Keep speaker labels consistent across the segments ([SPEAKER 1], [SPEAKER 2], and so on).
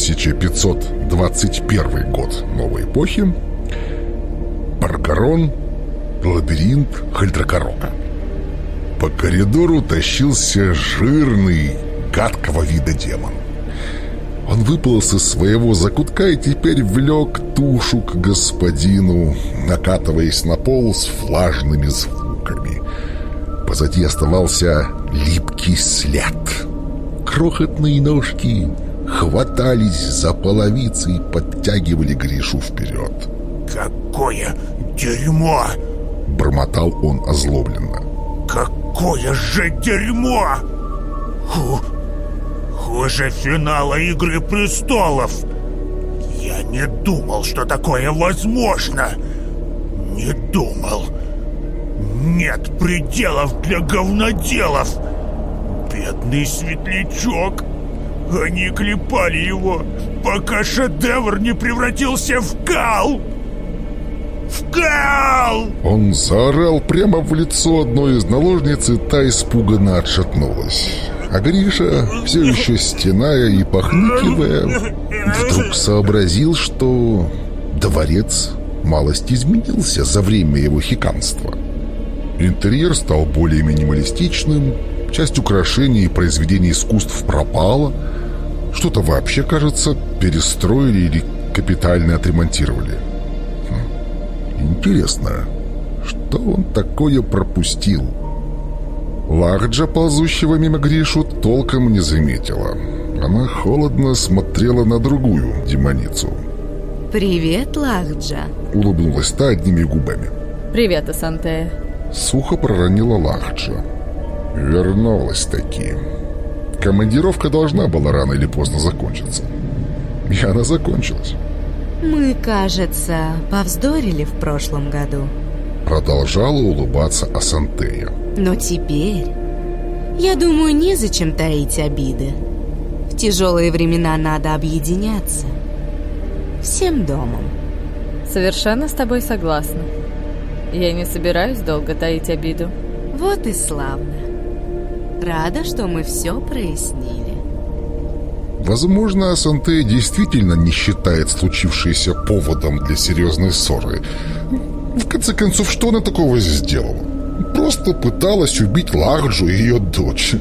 [SPEAKER 1] 1521 год новой эпохи, Паргарон, лабиринт Хальдракорока. По коридору тащился жирный, гадкого вида демон. Он выполз из своего закутка и теперь влек тушу к господину, накатываясь на пол с влажными звуками. Позади оставался липкий след. Крохотные ножки хватались за половицы и подтягивали Гришу вперед.
[SPEAKER 2] «Какое дерьмо!»
[SPEAKER 1] Бормотал он озлобленно.
[SPEAKER 2] «Какое же дерьмо!» Ху, Хуже финала «Игры престолов». Я не думал, что такое возможно. Не думал. Нет пределов для говноделов. Бедный светлячок. Они клепали его, пока шедевр не превратился в кал. В кал!
[SPEAKER 1] Он заорал прямо в лицо одной из наложниц, и та испуганно отшатнулась. А Гриша, все еще стеная и похныкивая, вдруг сообразил, что дворец малость изменился за время его хиканства. Интерьер стал более минималистичным, часть украшений и произведений искусств пропала, что-то вообще, кажется, перестроили или капитально отремонтировали. Хм, интересно, что он такое пропустил? Лахджа, ползущего мимо Гришу, толком не заметила. Она холодно смотрела на другую демоницу.
[SPEAKER 3] «Привет, Лахджа!»
[SPEAKER 1] Улыбнулась та одними губами.
[SPEAKER 4] «Привет, Асантея!»
[SPEAKER 1] Сухо проронила Лахджа. Вернулась таки. Командировка должна была рано или поздно закончиться. И она закончилась.
[SPEAKER 3] «Мы, кажется, повздорили в прошлом году».
[SPEAKER 1] Продолжала улыбаться Асантея.
[SPEAKER 3] Но теперь, я думаю, незачем таить обиды. В тяжелые времена надо объединяться. Всем домом.
[SPEAKER 4] Совершенно с тобой согласна. Я не собираюсь долго таить обиду.
[SPEAKER 3] Вот и славно. Рада, что мы все прояснили.
[SPEAKER 1] Возможно, Асанте действительно не считает случившееся поводом для серьезной ссоры. В конце концов, что она такого сделала? Просто пыталась убить Лахджу и ее дочь.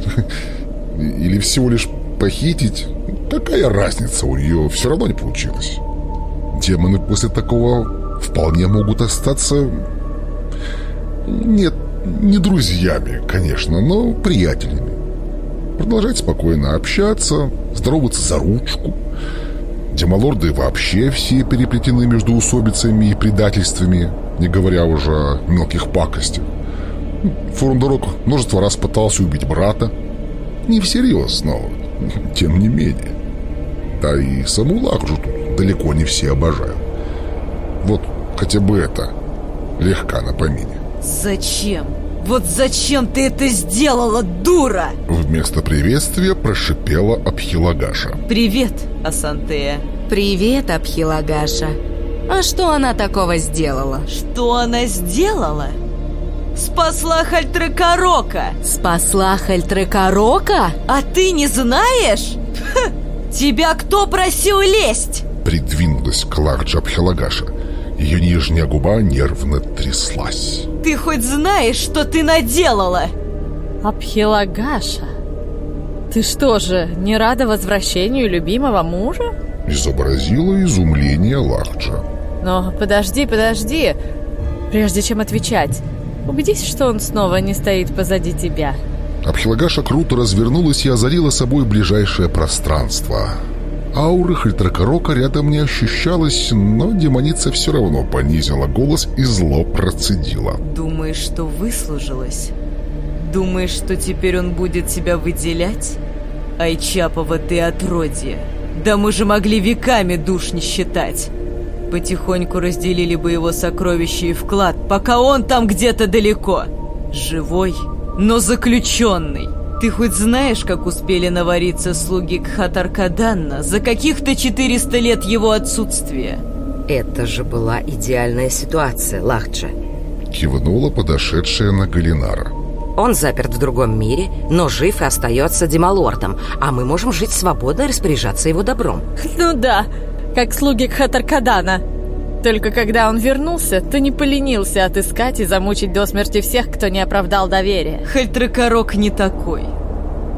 [SPEAKER 1] Или всего лишь похитить. Какая разница, у нее все равно не получилось. Демоны после такого вполне могут остаться... Нет, не друзьями, конечно, но приятелями. Продолжать спокойно общаться, здороваться за ручку. Демолорды вообще все переплетены между усобицами и предательствами, не говоря уже о мелких пакостях. Фурундорок множество раз пытался убить брата. Не всерьез, но тем не менее. Да и саму Лакжу тут далеко не все обожают. Вот хотя бы это легка на помине.
[SPEAKER 5] Зачем? Вот зачем ты это сделала, дура?
[SPEAKER 1] Вместо приветствия прошипела Абхилагаша.
[SPEAKER 5] Привет, Асантея.
[SPEAKER 3] Привет, Абхилагаша. А что она такого сделала?
[SPEAKER 5] Что она сделала? Спасла Хальтрекорока
[SPEAKER 3] Спасла Хальтрекорока?
[SPEAKER 5] А ты не знаешь? Ха, тебя кто просил лезть?
[SPEAKER 1] Придвинулась к Ларджа Абхилагаша. Ее нижняя губа нервно тряслась.
[SPEAKER 5] Ты хоть знаешь, что ты наделала?
[SPEAKER 4] Абхилагаша, ты что же, не рада возвращению любимого мужа?
[SPEAKER 1] Изобразила изумление Лахджа.
[SPEAKER 4] Но подожди, подожди, прежде чем отвечать. Убедись, что он снова не стоит позади тебя.
[SPEAKER 1] Абхилагаша круто развернулась и озарила собой ближайшее пространство. Ауры Хальтракорока рядом не ощущалось, но демоница все равно понизила голос и зло процедила.
[SPEAKER 5] Думаешь, что выслужилась? Думаешь, что теперь он будет себя выделять? Айчапова ты отродье. Да мы же могли веками душ не считать. Потихоньку разделили бы его сокровища и вклад, пока он там где-то далеко. Живой, но заключенный. Ты хоть знаешь, как успели навариться слуги Кхатаркаданна за каких-то 400 лет его отсутствия?
[SPEAKER 6] Это же была идеальная ситуация, Лахджа.
[SPEAKER 1] Кивнула подошедшая на Галинара.
[SPEAKER 6] Он заперт в другом мире, но жив и остается демалордом, а мы можем жить свободно и распоряжаться его добром.
[SPEAKER 4] Ну да, как слуги Кхатаркадана. Только когда он вернулся, ты не поленился отыскать и замучить до смерти всех, кто не оправдал доверия.
[SPEAKER 5] Хальтракорок не такой.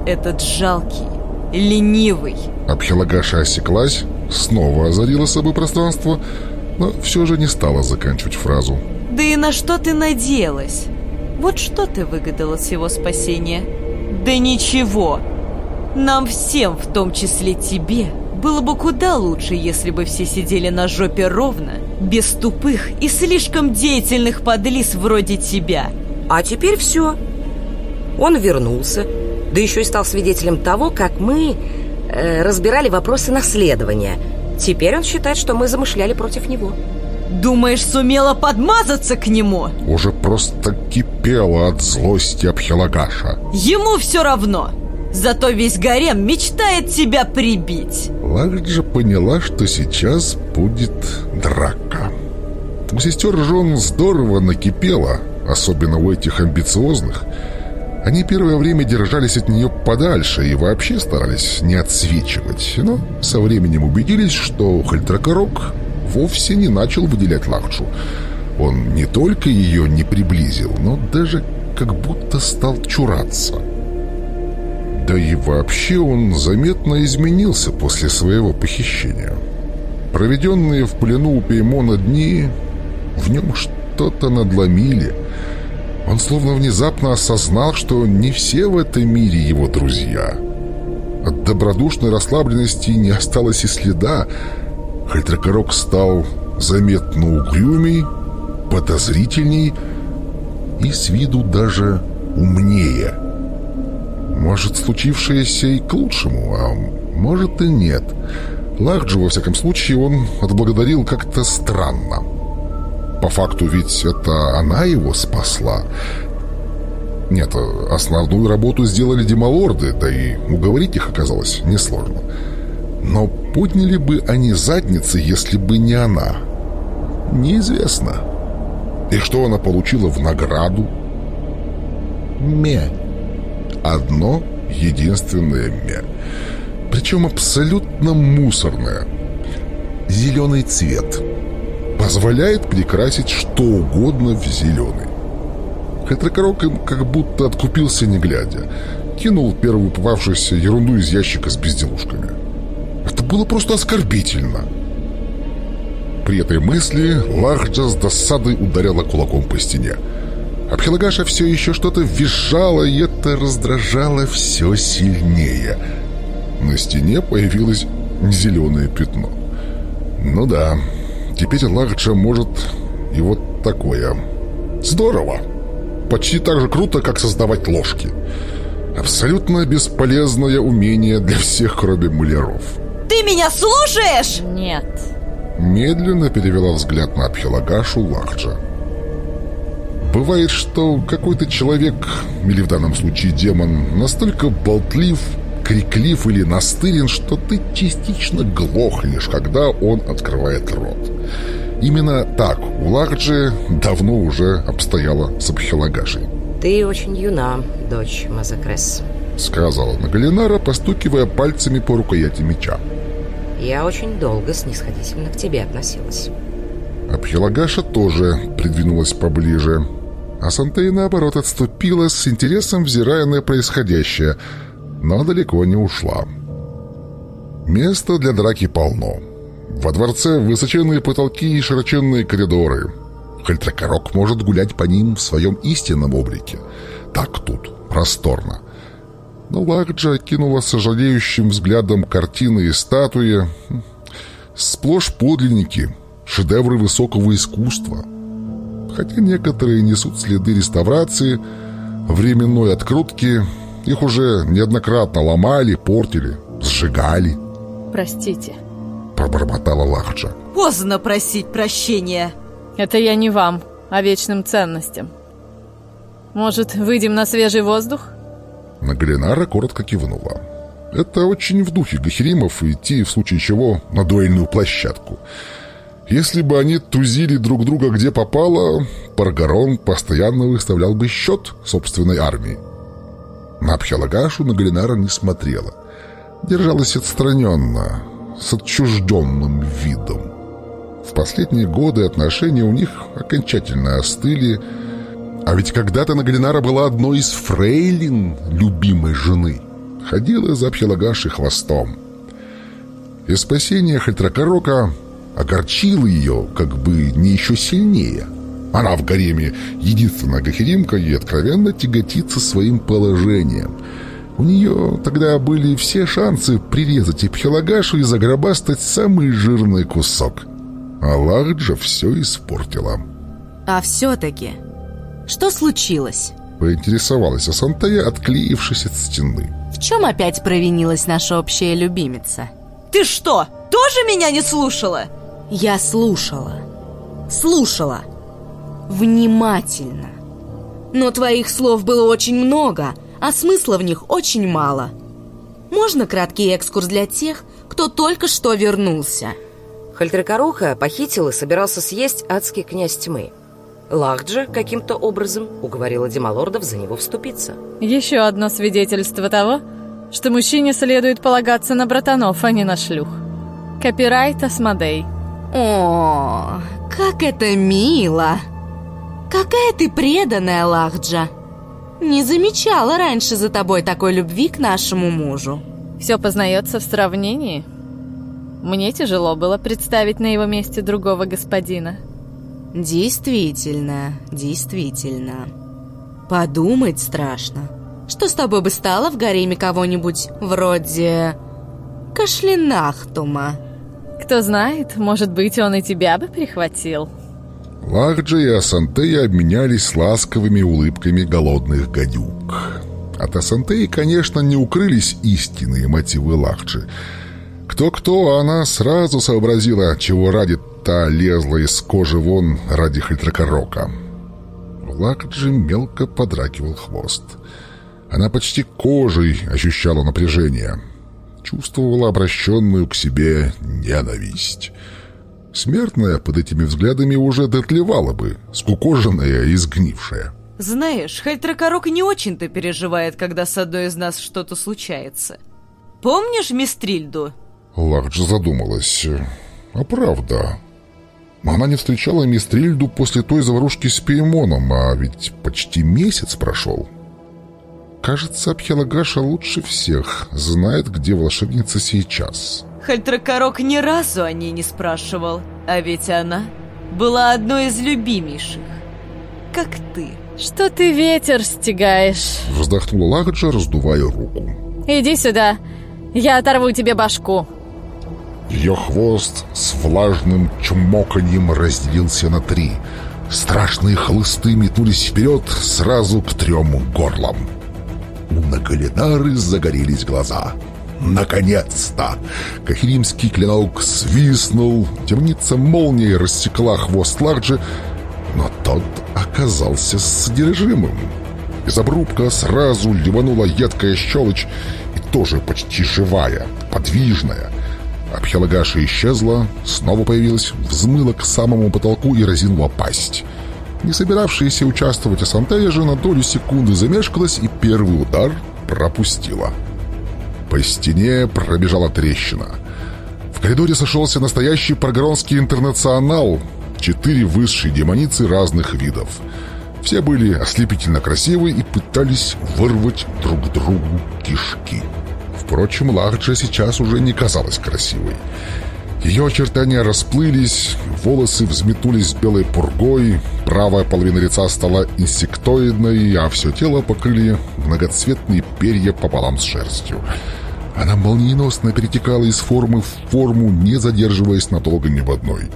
[SPEAKER 5] Этот жалкий, ленивый.
[SPEAKER 1] Абхилагаша осеклась, снова озарила собой пространство, но все же не стала заканчивать фразу.
[SPEAKER 5] Да и на что ты надеялась? Вот что ты выгадала с его спасения? Да ничего. Нам всем, в том числе тебе, было бы куда лучше, если бы все сидели на жопе ровно, без тупых и слишком деятельных подлиз вроде тебя.
[SPEAKER 6] А теперь все. Он вернулся, да еще и стал свидетелем того, как мы э, разбирали вопросы наследования. Теперь он считает, что мы замышляли против него.
[SPEAKER 5] Думаешь, сумела подмазаться к нему?
[SPEAKER 1] Уже просто кипела от злости Абхилагаша.
[SPEAKER 5] Ему все равно. Зато весь гарем мечтает тебя прибить.
[SPEAKER 1] Лагджа поняла, что сейчас будет драка. У сестер жен здорово накипело, особенно у этих амбициозных. Они первое время держались от нее подальше и вообще старались не отсвечивать, но со временем убедились, что Хальтракорок вовсе не начал выделять Лахджу. Он не только ее не приблизил, но даже как будто стал чураться. Да и вообще он заметно изменился после своего похищения. Проведенные в плену у Пеймона дни в нем что-то надломили. Он словно внезапно осознал, что не все в этом мире его друзья. От добродушной расслабленности не осталось и следа. Хальтракорок стал заметно угрюмей, подозрительней и с виду даже умнее. Может, случившееся и к лучшему, а может и нет. Лахджу, во всяком случае, он отблагодарил как-то странно. По факту ведь это она его спасла. Нет, основную работу сделали демалорды, да и уговорить их оказалось несложно. Но подняли бы они задницы, если бы не она? Неизвестно. И что она получила в награду? Ме. Одно единственное ме. Причем абсолютно мусорное. Зеленый цвет. Позволяет прикрасить что угодно в зеленый. Хэтрокорок им как будто откупился не глядя. Кинул первую попавшуюся ерунду из ящика с безделушками. Это было просто оскорбительно. При этой мысли Лахджа с досадой ударила кулаком по стене. Абхилагаша все еще что-то визжала, и это раздражало все сильнее. На стене появилось зеленое пятно. Ну да, теперь Лахджа может и вот такое. Здорово! Почти так же круто, как создавать ложки. Абсолютно бесполезное умение для всех, кроме муляров.
[SPEAKER 5] Ты меня слушаешь?
[SPEAKER 4] Нет.
[SPEAKER 1] Медленно перевела взгляд на Абхилагашу Лахджа. Бывает, что какой-то человек, или в данном случае демон, настолько болтлив, криклив или настырен, что ты частично глохнешь, когда он открывает рот. Именно так у Лахджи давно уже обстояло с Абхилагашей.
[SPEAKER 6] Ты очень юна, дочь Мазакрес.
[SPEAKER 1] Сказала Нагалинара, постукивая пальцами по рукояти меча.
[SPEAKER 6] Я очень долго снисходительно к тебе относилась.
[SPEAKER 1] Абхилагаша тоже придвинулась поближе. А Сантей, наоборот, отступила с интересом, взирая на происходящее, но далеко не ушла. Места для драки полно. Во дворце высоченные потолки и широченные коридоры. Хальтракорок может гулять по ним в своем истинном облике. Так тут, просторно. Но Лакджа кинула сожалеющим взглядом картины и статуи. Сплошь подлинники, шедевры высокого искусства. Хотя некоторые несут следы реставрации, временной открутки. Их уже неоднократно ломали, портили, сжигали.
[SPEAKER 4] Простите.
[SPEAKER 1] Пробормотала Лахджа.
[SPEAKER 5] Поздно просить прощения.
[SPEAKER 4] Это я не вам, а вечным ценностям. Может, выйдем на свежий воздух?
[SPEAKER 1] Нагалинара коротко кивнула. Это очень в духе Гахеримов идти, в случае чего, на дуэльную площадку. Если бы они тузили друг друга где попало, Паргарон постоянно выставлял бы счет собственной армии. На Абхелагашу на Галинара не смотрела. Держалась отстраненно, с отчужденным видом. В последние годы отношения у них окончательно остыли, а ведь когда-то Нагалинара была одной из фрейлин любимой жены. Ходила за Абхелагашей хвостом. И спасение Хальтракарока огорчило ее, как бы не еще сильнее. Она в гареме единственная гахеримка и откровенно тяготится своим положением. У нее тогда были все шансы прирезать Эпхелагашу и загробастать самый жирный кусок. А Лахджа все испортила.
[SPEAKER 3] А все-таки, что случилось?
[SPEAKER 1] Поинтересовалась Асантая, отклеившись от стены.
[SPEAKER 3] В чем опять провинилась наша общая любимица?
[SPEAKER 5] Ты что, тоже меня не слушала?
[SPEAKER 3] Я слушала. Слушала. Внимательно. Но твоих слов было очень много, а смысла в них очень мало. Можно краткий экскурс для тех, кто только что вернулся?
[SPEAKER 6] Хальтрекоруха похитил и собирался съесть адский князь тьмы. Лахджа каким-то образом уговорила Демалордов за него вступиться.
[SPEAKER 4] Еще одно свидетельство того, что мужчине следует полагаться на братанов, а не на шлюх. Копирайт Асмодей.
[SPEAKER 3] О, как это мило! Какая ты преданная, Лахджа! Не замечала раньше за тобой такой любви к нашему мужу.
[SPEAKER 4] Все познается в сравнении. Мне тяжело было представить на его месте другого господина.
[SPEAKER 3] Действительно, действительно. Подумать страшно. Что с тобой бы стало в гареме кого-нибудь вроде... Кашлинахтума?
[SPEAKER 4] Кто знает, может быть, он и тебя бы прихватил.
[SPEAKER 1] Лахджа и Асантея обменялись ласковыми улыбками голодных гадюк. От Асантеи, конечно, не укрылись истинные мотивы Лахджи. Кто-кто, а она сразу сообразила, чего ради та лезла из кожи вон ради Хальтракорока. У Лахджи мелко подракивал хвост. Она почти кожей ощущала напряжение. Чувствовала обращенную к себе ненависть. Смертная под этими взглядами уже дотлевала бы, скукоженная и сгнившая.
[SPEAKER 5] Знаешь, Хальтракорок не очень-то переживает, когда с одной из нас что-то случается. Помнишь Мистрильду?
[SPEAKER 1] Лакджа задумалась. А правда, она не встречала Мистрильду после той заварушки с Пеймоном, а ведь почти месяц прошел. Кажется, Абхелагаша лучше всех знает, где волшебница сейчас.
[SPEAKER 5] Хальтракорок ни разу о ней не спрашивал, а ведь она была одной из любимейших, как ты.
[SPEAKER 4] Что ты ветер стягаешь?
[SPEAKER 1] Вздохнула Лагджа, раздувая руку.
[SPEAKER 4] Иди сюда, я оторву тебе башку.
[SPEAKER 1] Ее хвост с влажным чмоканьем разделился на три. Страшные хлысты метнулись вперед сразу к трем горлам. У Нагалинары загорелись глаза. Наконец-то! Кахиримский клинок свистнул, темница молнией рассекла хвост Ларджи, но тот оказался содержимым. Из обрубка сразу ливанула едкая щелочь и тоже почти живая, подвижная. Абхелагаша исчезла, снова появилась, взмыла к самому потолку и разинула пасть. Не собиравшаяся участвовать Асантея же на долю секунды замешкалась и первый удар пропустила. По стене пробежала трещина. В коридоре сошелся настоящий прогронский интернационал. Четыре высшие демоницы разных видов. Все были ослепительно красивы и пытались вырвать друг другу кишки. Впрочем, Лахджа сейчас уже не казалась красивой. Ее очертания расплылись, волосы взметнулись белой пургой, правая половина лица стала инсектоидной, а все тело покрыли многоцветные перья пополам с шерстью. Она молниеносно перетекала из формы в форму, не задерживаясь надолго ни в одной.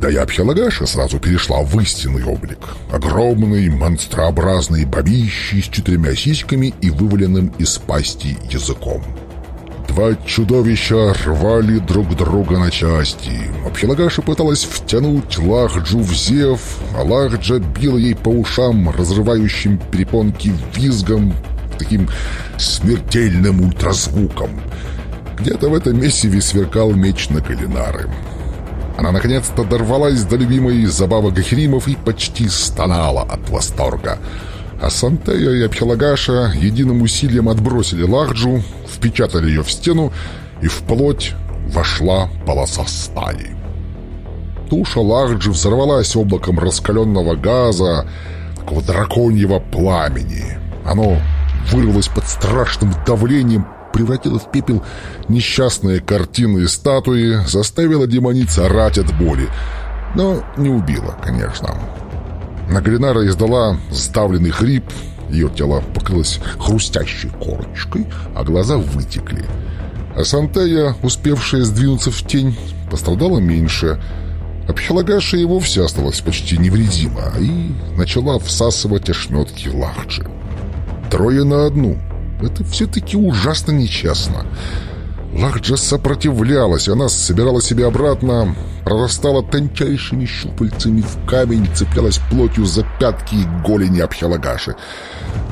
[SPEAKER 1] Да и Абхелагаша сразу перешла в истинный облик. Огромный, монстрообразный бабищий с четырьмя сиськами и вываленным из пасти языком. Два чудовища рвали друг друга на части. Абхелагаша пыталась втянуть Лахджу в зев, а Лахджа била ей по ушам, разрывающим перепонки визгом, таким смертельным ультразвуком. Где-то в этом месиве сверкал меч на Калинары. Она наконец-то дорвалась до любимой забавы Гахиримов и почти стонала от восторга. А Сантея и Абхилагаша единым усилием отбросили Лахджу, впечатали ее в стену, и в плоть вошла полоса стали. Туша Лахджи взорвалась облаком раскаленного газа, такого драконьего пламени. Оно вырвалось под страшным давлением, превратило в пепел несчастные картины и статуи, заставило демоница орать от боли. Но не убило, конечно. Нагринара издала сдавленный хрип, ее тело покрылось хрустящей корочкой, а глаза вытекли. А Сантея, успевшая сдвинуться в тень, пострадала меньше. А Пхелагаша и вовсе осталась почти невредима и начала всасывать ошметки лахджи. Трое на одну. Это все-таки ужасно нечестно. Лахджа сопротивлялась, она собирала себя обратно, прорастала тончайшими щупальцами в камень, цеплялась плотью за пятки и голени Абхелагаши.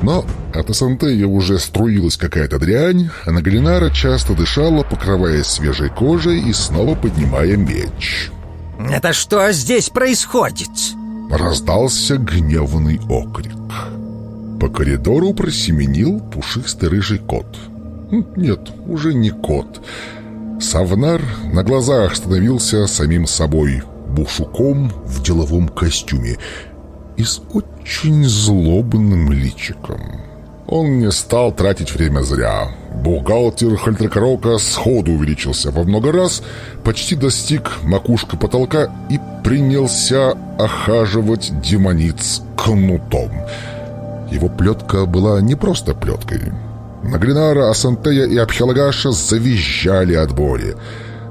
[SPEAKER 1] Но от Асантея уже струилась какая-то дрянь, а Нагалинара часто дышала, покрываясь свежей кожей и снова поднимая меч.
[SPEAKER 2] «Это что здесь происходит?»
[SPEAKER 1] Раздался гневный окрик. По коридору просеменил пушистый рыжий кот. Нет, уже не кот. Савнар на глазах становился самим собой, бушуком в деловом костюме и с очень злобным личиком. Он не стал тратить время зря. Бухгалтер Хальтракорока сходу увеличился во много раз, почти достиг макушка потолка и принялся охаживать демониц кнутом — его плетка была не просто плеткой. Наглинара, Асантея и Абхелагаша завизжали от боли.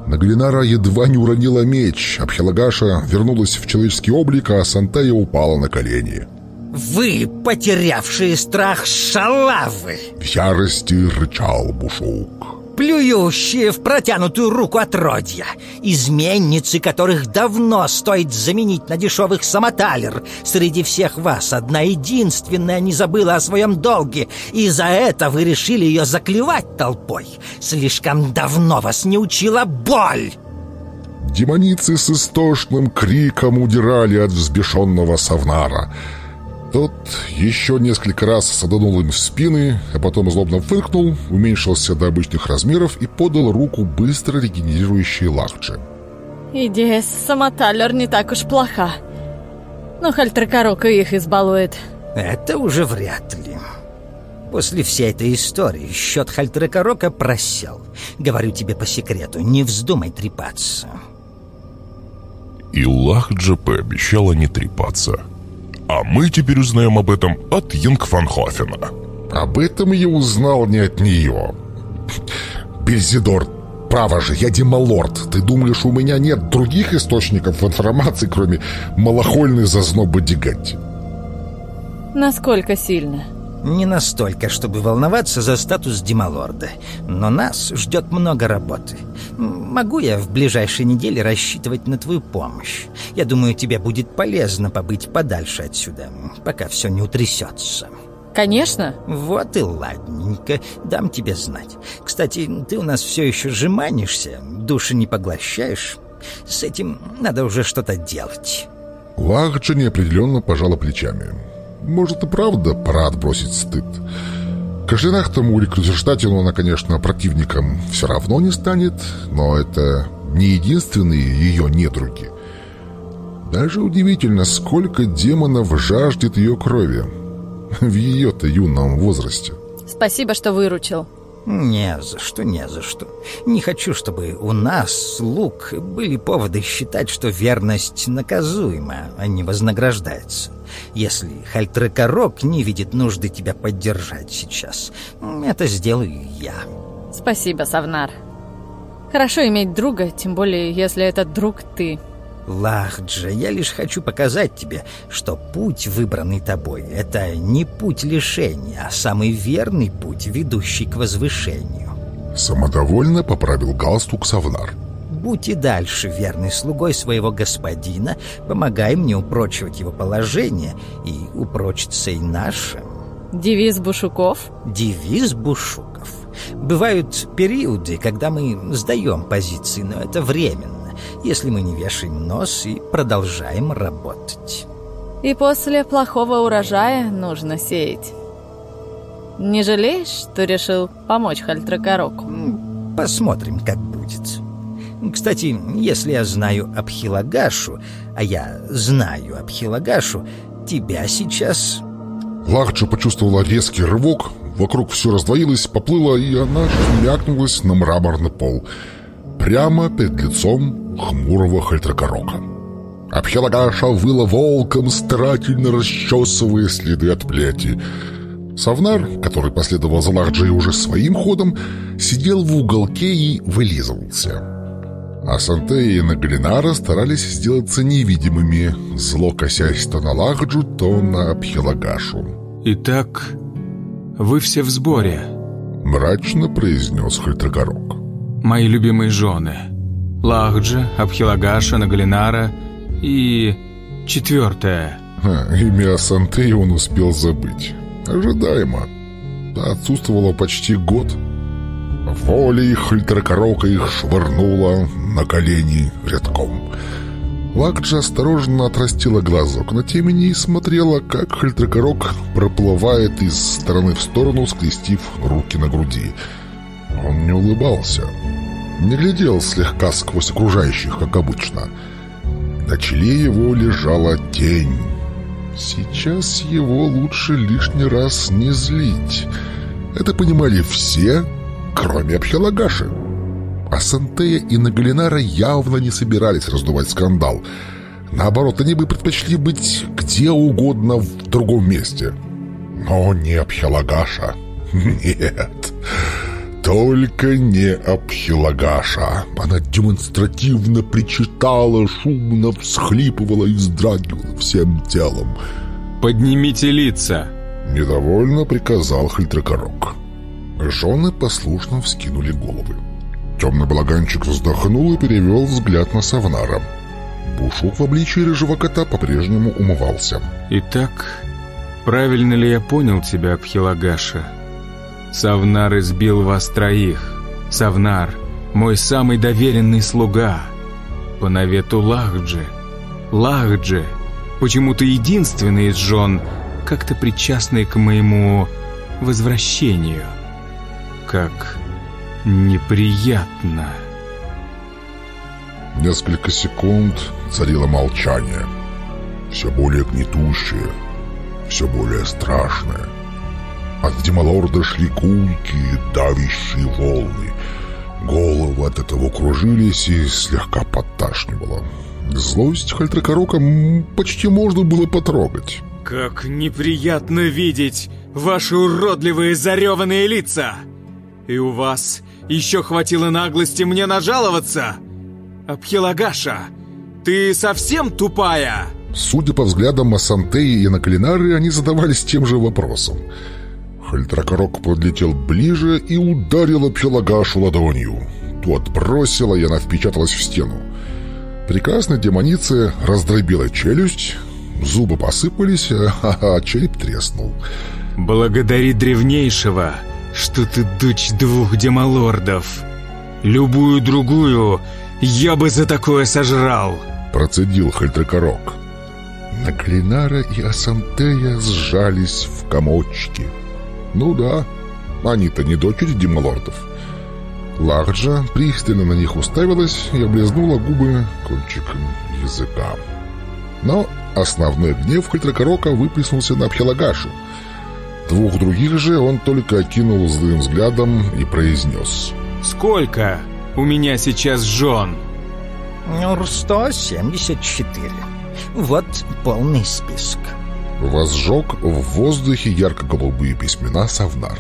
[SPEAKER 1] Наглинара едва не уронила меч. Абхелагаша вернулась в человеческий облик, а Асантея упала на колени.
[SPEAKER 2] «Вы, потерявшие страх шалавы!»
[SPEAKER 1] В ярости рычал Бушук
[SPEAKER 2] плюющие в протянутую руку отродья, изменницы, которых давно стоит заменить на дешевых самоталер. Среди всех вас одна единственная не забыла о своем долге, и за это вы решили ее заклевать толпой. Слишком давно вас не учила боль!»
[SPEAKER 1] Демоницы с истошным криком удирали от взбешенного Савнара — тот еще несколько раз саданул им в спины, а потом злобно фыркнул, уменьшился до обычных размеров и подал руку быстро регенерирующей лахче.
[SPEAKER 4] Идея с самоталер не так уж плоха. Но Хальтракорока их избалует.
[SPEAKER 2] Это уже вряд ли. После всей этой истории счет Хальтракорока просел. Говорю тебе по секрету, не вздумай трепаться.
[SPEAKER 7] И Лахджа пообещала не трепаться. А мы теперь узнаем об этом от Йингфанхофена.
[SPEAKER 1] Об этом я узнал не от нее. Бельзидор, право же, я демалорд. Ты думаешь, у меня нет других источников информации, кроме малохольной зазнобы Дигатти?
[SPEAKER 4] Насколько сильно?
[SPEAKER 2] Не настолько, чтобы волноваться за статус Демалорда. Но нас ждет много работы. Могу я в ближайшие недели рассчитывать на твою помощь? Я думаю, тебе будет полезно побыть подальше отсюда, пока все не утрясется.
[SPEAKER 4] Конечно.
[SPEAKER 2] Вот и ладненько, дам тебе знать. Кстати, ты у нас все еще жеманишься, души не поглощаешь. С этим надо уже что-то делать.
[SPEAKER 1] Лахджа неопределенно пожала плечами. Может и правда пора отбросить стыд. Кашлянахтому рекрутерштатину она, конечно, противником все равно не станет, но это не единственные ее недруги. Даже удивительно, сколько демонов жаждет ее крови в ее-то юном возрасте.
[SPEAKER 4] Спасибо, что выручил.
[SPEAKER 2] Не за что, не за что. Не хочу, чтобы у нас, слуг, были поводы считать, что верность наказуема, а не вознаграждается. Если Хальтрекорок не видит нужды тебя поддержать сейчас, это сделаю я.
[SPEAKER 4] Спасибо, Савнар. Хорошо иметь друга, тем более, если этот друг ты.
[SPEAKER 2] Лахджа, я лишь хочу показать тебе, что путь, выбранный тобой, это не путь лишения, а самый верный путь, ведущий к возвышению.
[SPEAKER 1] Самодовольно поправил галстук Савнар.
[SPEAKER 2] Будь и дальше верный слугой своего господина, помогай мне упрочивать его положение, и упрочится и наше.
[SPEAKER 4] Девиз Бушуков?
[SPEAKER 2] Девиз Бушуков. Бывают периоды, когда мы сдаем позиции, но это временно. Если мы не вешаем нос и продолжаем работать.
[SPEAKER 4] И после плохого урожая нужно сеять. Не жалеешь, что решил помочь Хальтракороку?
[SPEAKER 2] Посмотрим, как будет. Кстати, если я знаю Абхилагашу, а я знаю Абхилагашу, тебя сейчас...
[SPEAKER 1] Лахджа почувствовала резкий рывок, вокруг все раздвоилось, поплыло, и она шмякнулась на мраморный пол. Прямо перед лицом хмурого Хальтракорока. Абхилагаша выла волком, старательно расчесывая следы от плети. Савнар, который последовал за Лахджей уже своим ходом, сидел в уголке и вылизывался. А Сантея и Нагалинара старались сделаться невидимыми, зло косясь то на Лахджу, то на Абхилагашу.
[SPEAKER 8] «Итак, вы все в сборе», —
[SPEAKER 1] мрачно произнес Хальтрагорок.
[SPEAKER 8] «Мои любимые жены. Лахджа, Абхилагаша, Нагалинара и... четвертое».
[SPEAKER 1] Ха, имя Сантеи он успел забыть. Ожидаемо. Та отсутствовала почти год. Волей Хальтракорока их швырнула на колени рядком. Лакджа осторожно отрастила глазок на темени и смотрела, как Хальтракорок проплывает из стороны в сторону, скрестив руки на груди. Он не улыбался, не глядел слегка сквозь окружающих, как обычно. На челе его лежала тень. Сейчас его лучше лишний раз не злить. Это понимали все, кроме Абхелагаши. А Сантея и Нагалинара явно не собирались раздувать скандал. Наоборот, они бы предпочли быть где угодно в другом месте. Но не Абхелагаша. Нет. Только не Абхелагаша. Она демонстративно причитала, шумно всхлипывала и вздрагивала всем телом.
[SPEAKER 8] «Поднимите лица!»
[SPEAKER 1] Недовольно приказал Хальтракорок. Жены послушно вскинули головы. Темный балаганчик вздохнул и перевел взгляд на Савнара. Бушук в обличии рыжего кота по-прежнему умывался.
[SPEAKER 8] «Итак, правильно ли я понял тебя, Абхилагаша?» Савнар избил вас троих. Савнар, мой самый доверенный слуга. По навету Лахджи. Лахджи, почему-то единственный из жен, как-то причастный к моему возвращению. Как неприятно.
[SPEAKER 1] Несколько секунд царило молчание. Все более гнетущее, все более страшное. От Демалорда шли гульки, давящие волны. Головы от этого кружились и слегка подташнивало. Злость Хальтракорока почти можно было потрогать.
[SPEAKER 8] «Как неприятно видеть ваши уродливые зареванные лица! И у вас еще хватило наглости мне нажаловаться? Абхилагаша, ты совсем тупая?»
[SPEAKER 1] Судя по взглядам Массантеи и Накалинары, они задавались тем же вопросом. Хальтракорок подлетел ближе и ударил Апхелагашу ладонью. Ту отбросила, и она впечаталась в стену. Прекрасная демоница раздробила челюсть, зубы посыпались, а, череп треснул.
[SPEAKER 8] «Благодари древнейшего, что ты дочь двух демолордов. Любую другую я бы за такое сожрал!»
[SPEAKER 1] Процедил Хальтракорок. Наклинара и Асантея сжались в комочки. Ну да, они-то не дочери демолордов. Лахджа пристально на них уставилась и облизнула губы кончиком языка. Но основной гнев Хальтракорока выплеснулся на Абхелагашу. Двух других же он только окинул злым взглядом и произнес.
[SPEAKER 8] «Сколько у меня сейчас жен?»
[SPEAKER 2] Ну, 174. Вот полный список.
[SPEAKER 1] Возжег в воздухе ярко-голубые письмена Савнар.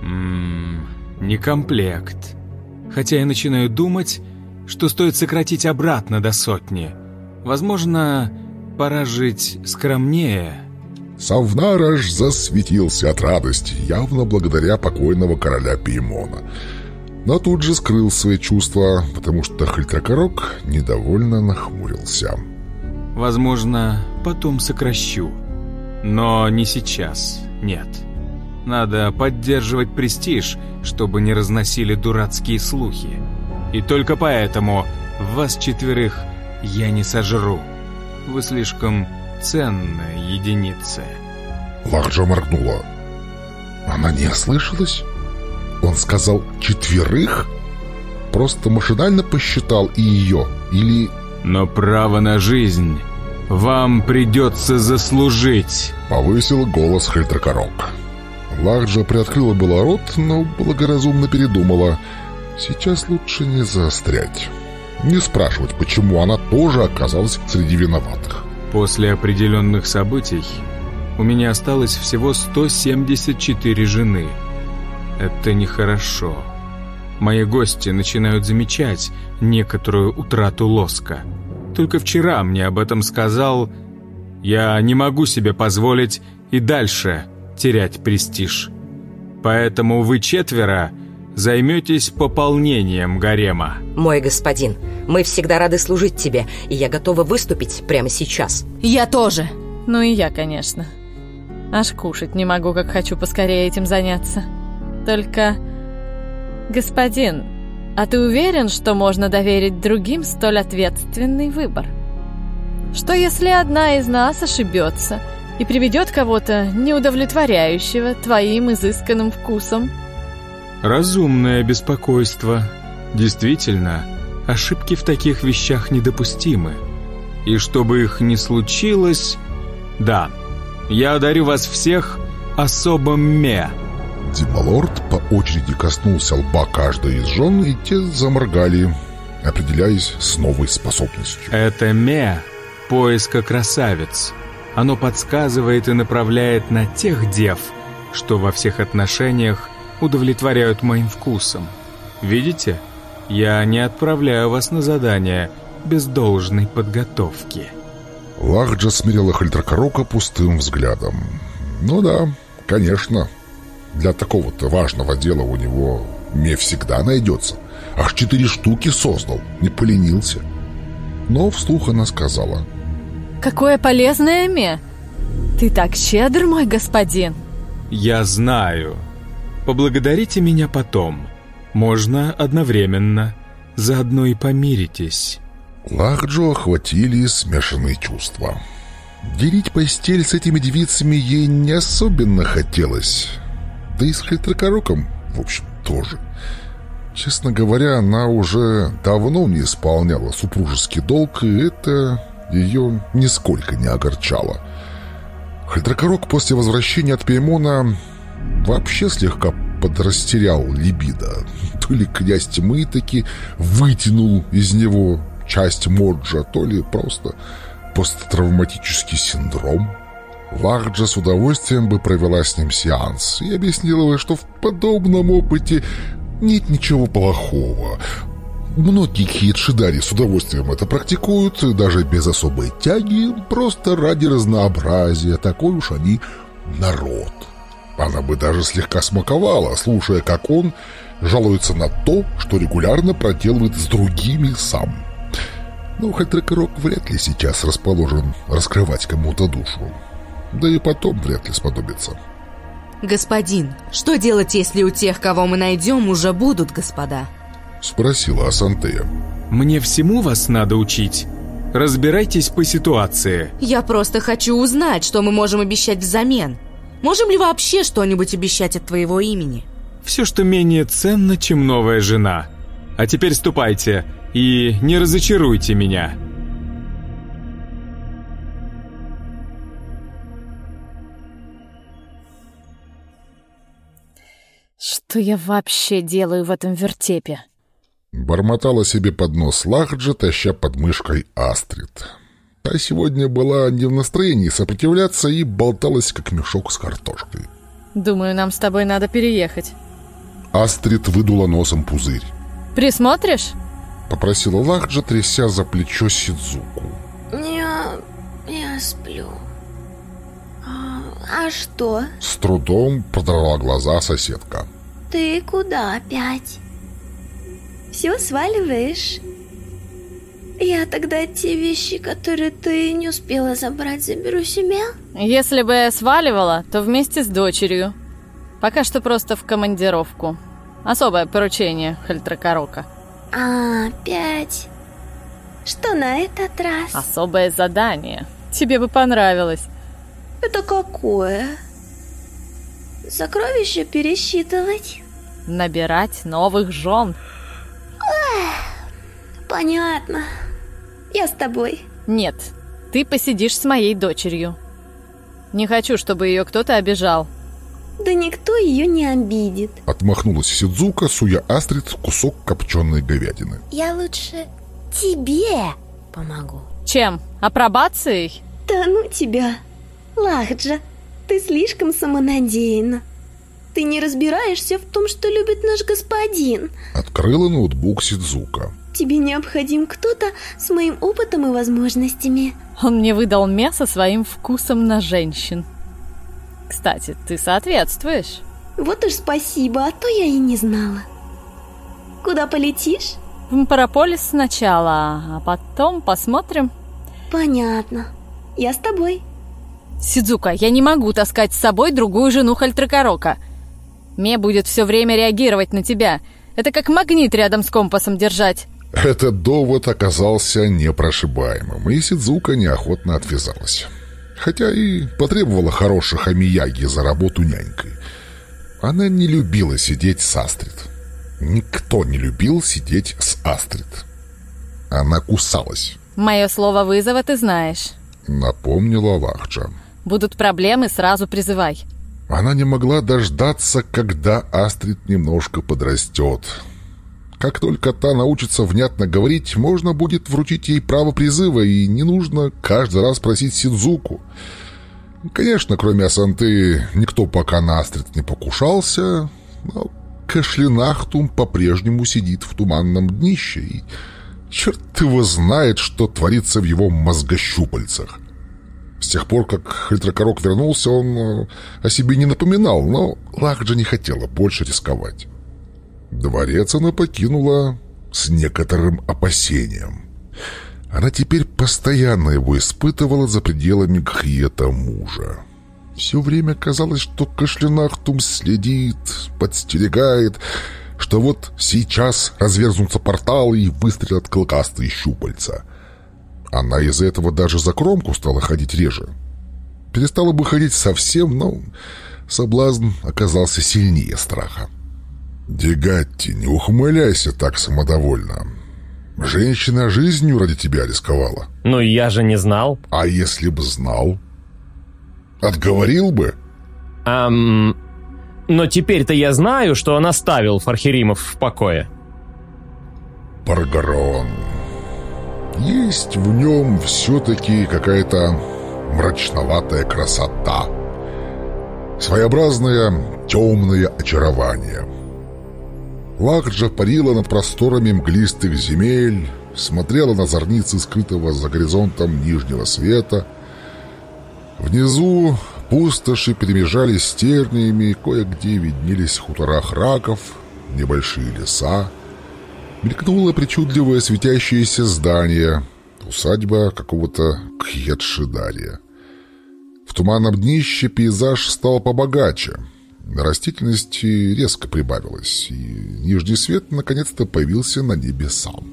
[SPEAKER 8] Ммм, не комплект. Хотя я начинаю думать, что стоит сократить обратно до сотни. Возможно, пора жить скромнее.
[SPEAKER 1] Савнар аж засветился от радости, явно благодаря покойного короля Пеймона. Но тут же скрыл свои чувства, потому что Хальтракорок недовольно нахмурился.
[SPEAKER 8] Возможно, потом сокращу. Но не сейчас, нет. Надо поддерживать престиж, чтобы не разносили дурацкие слухи. И только поэтому вас четверых я не сожру. Вы слишком ценная единица.
[SPEAKER 1] Лахджа моргнула. Она не ослышалась? Он сказал «четверых»? Просто машинально посчитал и ее, или...
[SPEAKER 8] Но право на жизнь вам придется заслужить.
[SPEAKER 1] Повысил голос Хельтракорок. Лахджа приоткрыла было рот, но благоразумно передумала. Сейчас лучше не заострять. Не спрашивать, почему она тоже оказалась среди виноватых.
[SPEAKER 8] После определенных событий у меня осталось всего 174 жены. Это нехорошо. Мои гости начинают замечать некоторую утрату лоска. Только вчера мне об этом сказал... Я не могу себе позволить и дальше терять престиж. Поэтому вы четверо займетесь пополнением гарема.
[SPEAKER 6] Мой господин, мы всегда рады служить тебе, и я готова выступить прямо сейчас.
[SPEAKER 3] Я тоже.
[SPEAKER 4] Ну и я, конечно. Аж кушать не могу, как хочу поскорее этим заняться. Только... Господин, а ты уверен, что можно доверить другим столь ответственный выбор? Что если одна из нас ошибется и приведет кого-то неудовлетворяющего твоим изысканным вкусом?
[SPEAKER 8] Разумное беспокойство. Действительно, ошибки в таких вещах недопустимы. И чтобы их не случилось... Да, я одарю вас всех особым ме.
[SPEAKER 1] Дималорд по очереди коснулся лба каждой из жен, и те заморгали, определяясь с новой способностью.
[SPEAKER 8] Это ме поиска красавиц. Оно подсказывает и направляет на тех дев, что во всех отношениях удовлетворяют моим вкусом. Видите? Я не отправляю вас на задание без должной подготовки.
[SPEAKER 1] Лахджа смирила Хальтракорока пустым взглядом. Ну да, конечно. Для такого-то важного дела у него мне всегда найдется. Аж четыре штуки создал, не поленился. Но вслух она сказала.
[SPEAKER 4] Какое полезное ме! Ты так щедр, мой господин!
[SPEAKER 8] Я знаю. Поблагодарите меня потом. Можно одновременно. Заодно и помиритесь.
[SPEAKER 1] Лахджо охватили смешанные чувства. Делить постель с этими девицами ей не особенно хотелось. Да и с Хальтракороком, в общем, тоже. Честно говоря, она уже давно не исполняла супружеский долг, и это ее нисколько не огорчало. Хальтракорок после возвращения от Пеймона вообще слегка подрастерял либидо. То ли князь тьмы таки вытянул из него часть моджа, то ли просто посттравматический синдром. Лахджа с удовольствием бы провела с ним сеанс и объяснила бы, что в подобном опыте нет ничего плохого. Многие хитшидари с удовольствием это практикуют, даже без особой тяги, просто ради разнообразия, такой уж они народ. Она бы даже слегка смаковала, слушая, как он жалуется на то, что регулярно проделывает с другими сам. Но Хальтрекорок вряд ли сейчас расположен раскрывать кому-то душу. Да и потом вряд ли сподобится.
[SPEAKER 3] Господин, что делать, если у тех, кого мы найдем, уже будут господа?
[SPEAKER 1] Спросила Асантея.
[SPEAKER 8] Мне всему вас надо учить. Разбирайтесь по ситуации.
[SPEAKER 3] Я просто хочу узнать, что мы можем обещать взамен. Можем ли вообще что-нибудь обещать от твоего имени?
[SPEAKER 8] Все, что менее ценно, чем новая жена. А теперь ступайте и не разочаруйте меня.
[SPEAKER 4] Что я вообще делаю в этом вертепе?
[SPEAKER 1] Бормотала себе под нос Лахджа, таща под мышкой Астрид. Та сегодня была не в настроении сопротивляться и болталась, как мешок с картошкой.
[SPEAKER 4] Думаю, нам с тобой надо переехать.
[SPEAKER 1] Астрид выдула носом пузырь.
[SPEAKER 4] Присмотришь?
[SPEAKER 1] Попросила Лахджа, тряся за плечо Сидзуку.
[SPEAKER 9] Я... я сплю. А, что?
[SPEAKER 1] С трудом продрала глаза соседка.
[SPEAKER 9] Ты куда опять? Все сваливаешь? Я тогда те вещи, которые ты не успела забрать, заберу себе?
[SPEAKER 4] Если бы я сваливала, то вместе с дочерью. Пока что просто в командировку. Особое поручение Хальтракорока.
[SPEAKER 9] А, опять? Что на этот раз?
[SPEAKER 4] Особое задание. Тебе бы понравилось.
[SPEAKER 9] Это какое? Сокровища пересчитывать?
[SPEAKER 4] Набирать новых жен.
[SPEAKER 9] Понятно. Я с тобой.
[SPEAKER 4] Нет, ты посидишь с моей дочерью. Не хочу, чтобы ее кто-то обижал.
[SPEAKER 9] Да никто ее не обидит.
[SPEAKER 1] Отмахнулась Сидзука, суя Астрид кусок копченой говядины.
[SPEAKER 9] Я лучше тебе помогу.
[SPEAKER 4] Чем? Апробацией?
[SPEAKER 9] Да ну тебя. Лахджа, ты слишком самонадеянна. Ты не разбираешься в том, что любит наш господин.
[SPEAKER 1] Открыла ноутбук Сидзука.
[SPEAKER 9] Тебе необходим кто-то с моим опытом и возможностями.
[SPEAKER 4] Он мне выдал мясо своим вкусом на женщин. Кстати, ты соответствуешь.
[SPEAKER 9] Вот уж спасибо, а то я и не знала. Куда полетишь?
[SPEAKER 4] В Параполис сначала, а потом посмотрим.
[SPEAKER 9] Понятно. Я с тобой.
[SPEAKER 4] Сидзука, я не могу таскать с собой другую жену Хальтракорока. Ме будет все время реагировать на тебя. Это как магнит рядом с компасом держать.
[SPEAKER 1] Этот довод оказался непрошибаемым, и Сидзука неохотно отвязалась. Хотя и потребовала хороших амияги за работу нянькой. Она не любила сидеть с Астрид. Никто не любил сидеть с Астрид. Она кусалась.
[SPEAKER 4] Мое слово вызова ты знаешь.
[SPEAKER 1] Напомнила Лахджа.
[SPEAKER 4] Будут проблемы, сразу призывай.
[SPEAKER 1] Она не могла дождаться, когда Астрид немножко подрастет. Как только та научится внятно говорить, можно будет вручить ей право призыва, и не нужно каждый раз просить Сидзуку. Конечно, кроме Асанты, никто пока на Астрид не покушался, но Кашлинахтум по-прежнему сидит в туманном днище, и черт его знает, что творится в его мозгощупальцах. С тех пор, как Хальтракорок вернулся, он э, о себе не напоминал, но Лахджа не хотела больше рисковать. Дворец она покинула с некоторым опасением. Она теперь постоянно его испытывала за пределами Гхьета мужа. Все время казалось, что Кашлянахтум следит, подстерегает, что вот сейчас разверзнутся порталы и выстрелят клыкастые щупальца. Она из-за этого даже за кромку стала ходить реже. Перестала бы ходить совсем, но соблазн оказался сильнее страха. «Дегатти, не ухмыляйся так самодовольно. Женщина жизнью ради тебя рисковала».
[SPEAKER 10] Ну, я же не знал.
[SPEAKER 1] «А если бы знал? Отговорил бы?»
[SPEAKER 10] Ам... Но теперь-то я знаю, что он оставил Фархеримов в покое.
[SPEAKER 1] Паргарон. Есть в нем все-таки какая-то мрачноватая красота. Своеобразное темное очарование. Лахджа парила над просторами мглистых земель, смотрела на зорницы скрытого за горизонтом нижнего света. Внизу пустоши перемежались с терниями, кое-где виднелись хутора храков, небольшие леса. Мелькнуло причудливое светящееся здание, усадьба какого-то Кхетшидария. В туманном днище пейзаж стал побогаче. Растительности резко прибавилось, и нижний свет наконец-то появился на небе сам.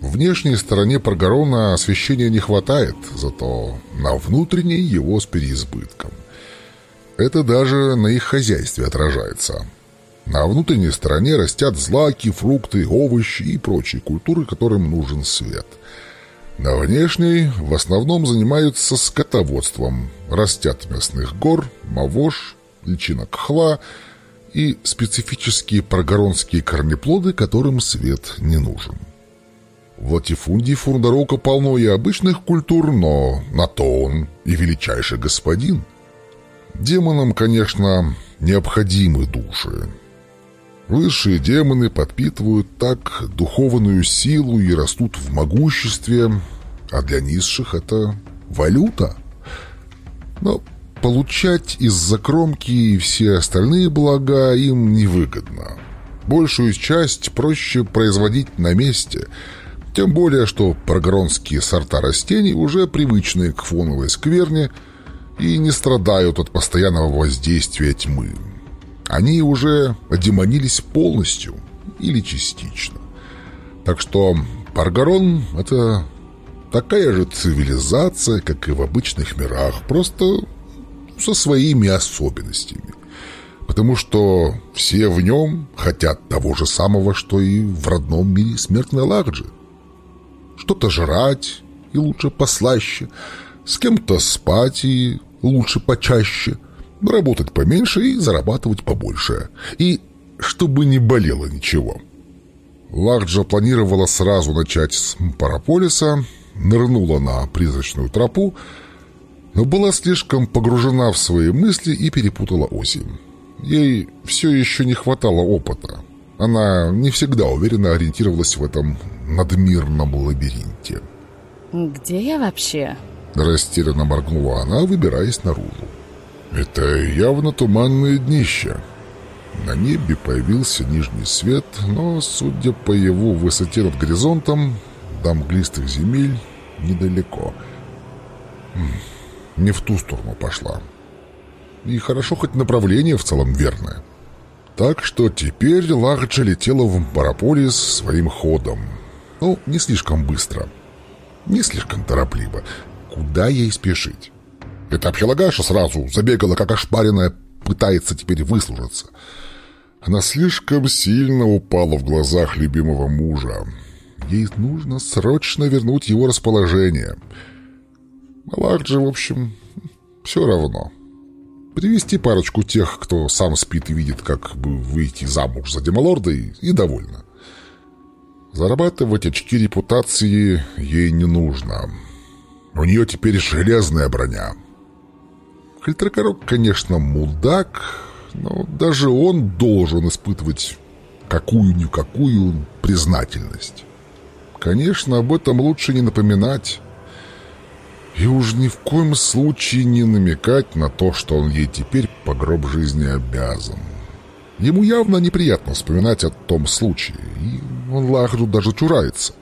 [SPEAKER 1] В внешней стороне Паргарона освещения не хватает, зато на внутренней его с переизбытком. Это даже на их хозяйстве отражается. На внутренней стороне растят злаки, фрукты, овощи и прочие культуры, которым нужен свет. На внешней в основном занимаются скотоводством, растят мясных гор, мавош, личинок хла и специфические прогоронские корнеплоды, которым свет не нужен. В латифундии Фурдарока полно и обычных культур, но на то он и величайший господин. Демонам, конечно, необходимы души. Высшие демоны подпитывают так духовную силу и растут в могуществе, а для низших это валюта. Но получать из-за кромки все остальные блага им невыгодно. Большую часть проще производить на месте – тем более, что прогронские сорта растений уже привычные к фоновой скверне и не страдают от постоянного воздействия тьмы. Они уже одемонились полностью или частично. Так что Паргарон — это такая же цивилизация, как и в обычных мирах, просто со своими особенностями. Потому что все в нем хотят того же самого, что и в родном мире смертной Лакджи. Что-то жрать и лучше послаще, с кем-то спать и лучше почаще, работать поменьше и зарабатывать побольше. И чтобы не болело ничего. Ларджа планировала сразу начать с Параполиса, нырнула на призрачную тропу, но была слишком погружена в свои мысли и перепутала оси. Ей все еще не хватало опыта. Она не всегда уверенно ориентировалась в этом надмирном лабиринте.
[SPEAKER 4] «Где я вообще?»
[SPEAKER 1] Растерянно моргнула она, выбираясь наружу. «Это явно туманное днище». На небе появился нижний свет, но, судя по его высоте над горизонтом, до мглистых земель недалеко. Не в ту сторону пошла. И хорошо хоть направление в целом верное. Так что теперь Ларча летела в Параполис своим ходом. Ну, не слишком быстро. Не слишком торопливо. Куда ей спешить? Это Апхелагаша сразу забегала, как ошпаренная, пытается теперь выслужиться. Она слишком сильно упала в глазах любимого мужа. Ей нужно срочно вернуть его расположение. Малах же, в общем, все равно. Привести парочку тех, кто сам спит и видит, как бы выйти замуж за Демалорда, и, и довольно. Зарабатывать очки репутации ей не нужно. У нее теперь железная броня. Хальтракорок, конечно, мудак, но даже он должен испытывать какую-никакую признательность. Конечно, об этом лучше не напоминать. И уж ни в коем случае не намекать на то, что он ей теперь по гроб жизни обязан. Ему явно неприятно вспоминать о том случае, и он Лахру даже чурается.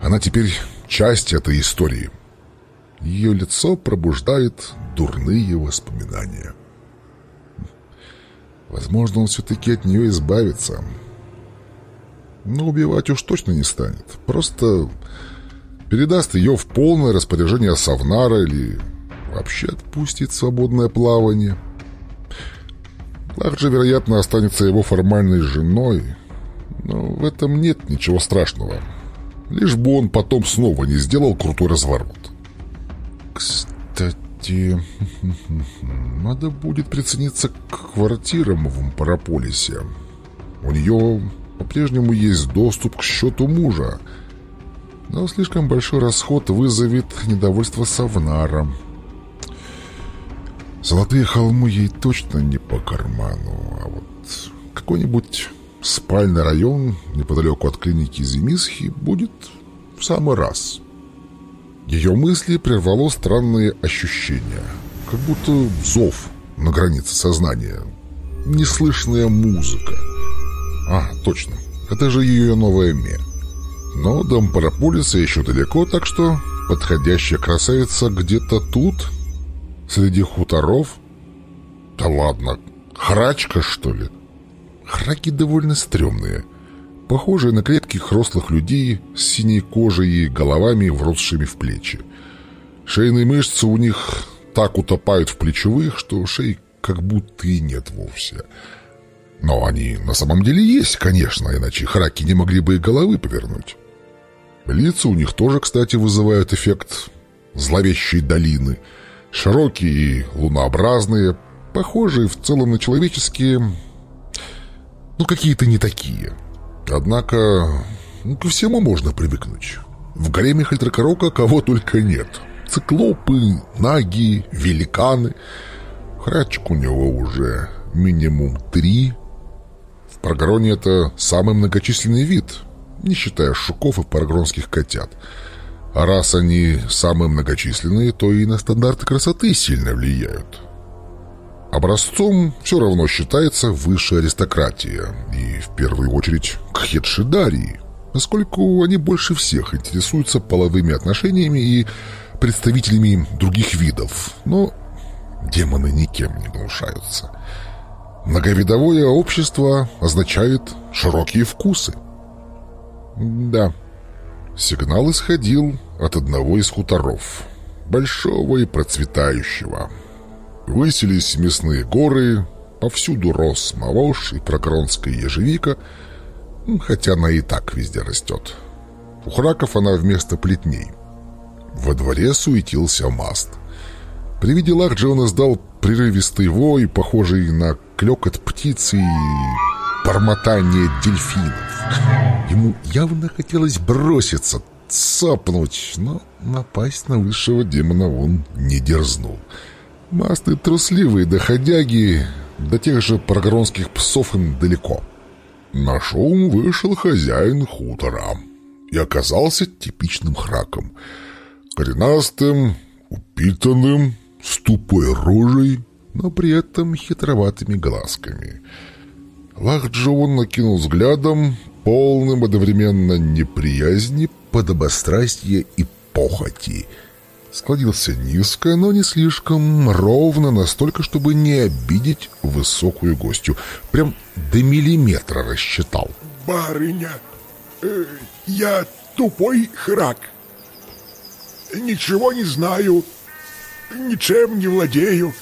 [SPEAKER 1] Она теперь часть этой истории. Ее лицо пробуждает дурные воспоминания. Возможно, он все-таки от нее избавится. Но убивать уж точно не станет. Просто передаст ее в полное распоряжение Савнара или вообще отпустит свободное плавание. Также, вероятно, останется его формальной женой. Но в этом нет ничего страшного. Лишь бы он потом снова не сделал крутой разворот. Кстати кстати, надо будет прицениться к квартирам в Ампарополисе. У нее по-прежнему есть доступ к счету мужа, но слишком большой расход вызовет недовольство Савнаром. Золотые холмы ей точно не по карману, а вот какой-нибудь спальный район неподалеку от клиники Зимисхи будет в самый раз. Ее мысли прервало странные ощущения, как будто зов на границе сознания, неслышная музыка. А, точно, это же ее новое ме. Но дом Параполиса еще далеко, так что подходящая красавица где-то тут, среди хуторов. Да ладно, храчка, что ли? Храки довольно стрёмные — похожие на крепких рослых людей с синей кожей и головами, вросшими в плечи. Шейные мышцы у них так утопают в плечевых, что шеи как будто и нет вовсе. Но они на самом деле есть, конечно, иначе храки не могли бы и головы повернуть. Лица у них тоже, кстати, вызывают эффект зловещей долины. Широкие и лунообразные, похожие в целом на человеческие, ну какие-то не такие – Однако ну, ко всему можно привыкнуть. В гареме Хальтракорока кого только нет. Циклопы, наги, великаны. Храчек у него уже минимум три. В Парагроне это самый многочисленный вид, не считая шуков и парагронских котят. А раз они самые многочисленные, то и на стандарты красоты сильно влияют. Образцом все равно считается высшая аристократия, и в первую очередь кхедшидарии, поскольку они больше всех интересуются половыми отношениями и представителями других видов, но демоны никем не гнушаются. Многовидовое общество означает широкие вкусы. Да, Сигнал исходил от одного из хуторов, большого и процветающего. Высились мясные горы, повсюду рос мавош и прокронская ежевика, хотя она и так везде растет. У храков она вместо плетней. Во дворе суетился маст. При виде Лахджи он издал прерывистый вой, похожий на клекот птицы и бормотание дельфинов. Ему явно хотелось броситься, цапнуть, но напасть на высшего демона он не дерзнул. Масты трусливые доходяги, до тех же прогронских псов им далеко. На шум вышел хозяин хутора и оказался типичным храком. Коренастым, упитанным, с тупой рожей, но при этом хитроватыми глазками. Лахджион накинул взглядом, полным одновременно неприязни, подобострастия и похоти. Склонился низко, но не слишком ровно, настолько, чтобы не обидеть высокую гостью. Прям до миллиметра рассчитал.
[SPEAKER 11] «Барыня, э, я тупой храк. Ничего не знаю, ничем не владею.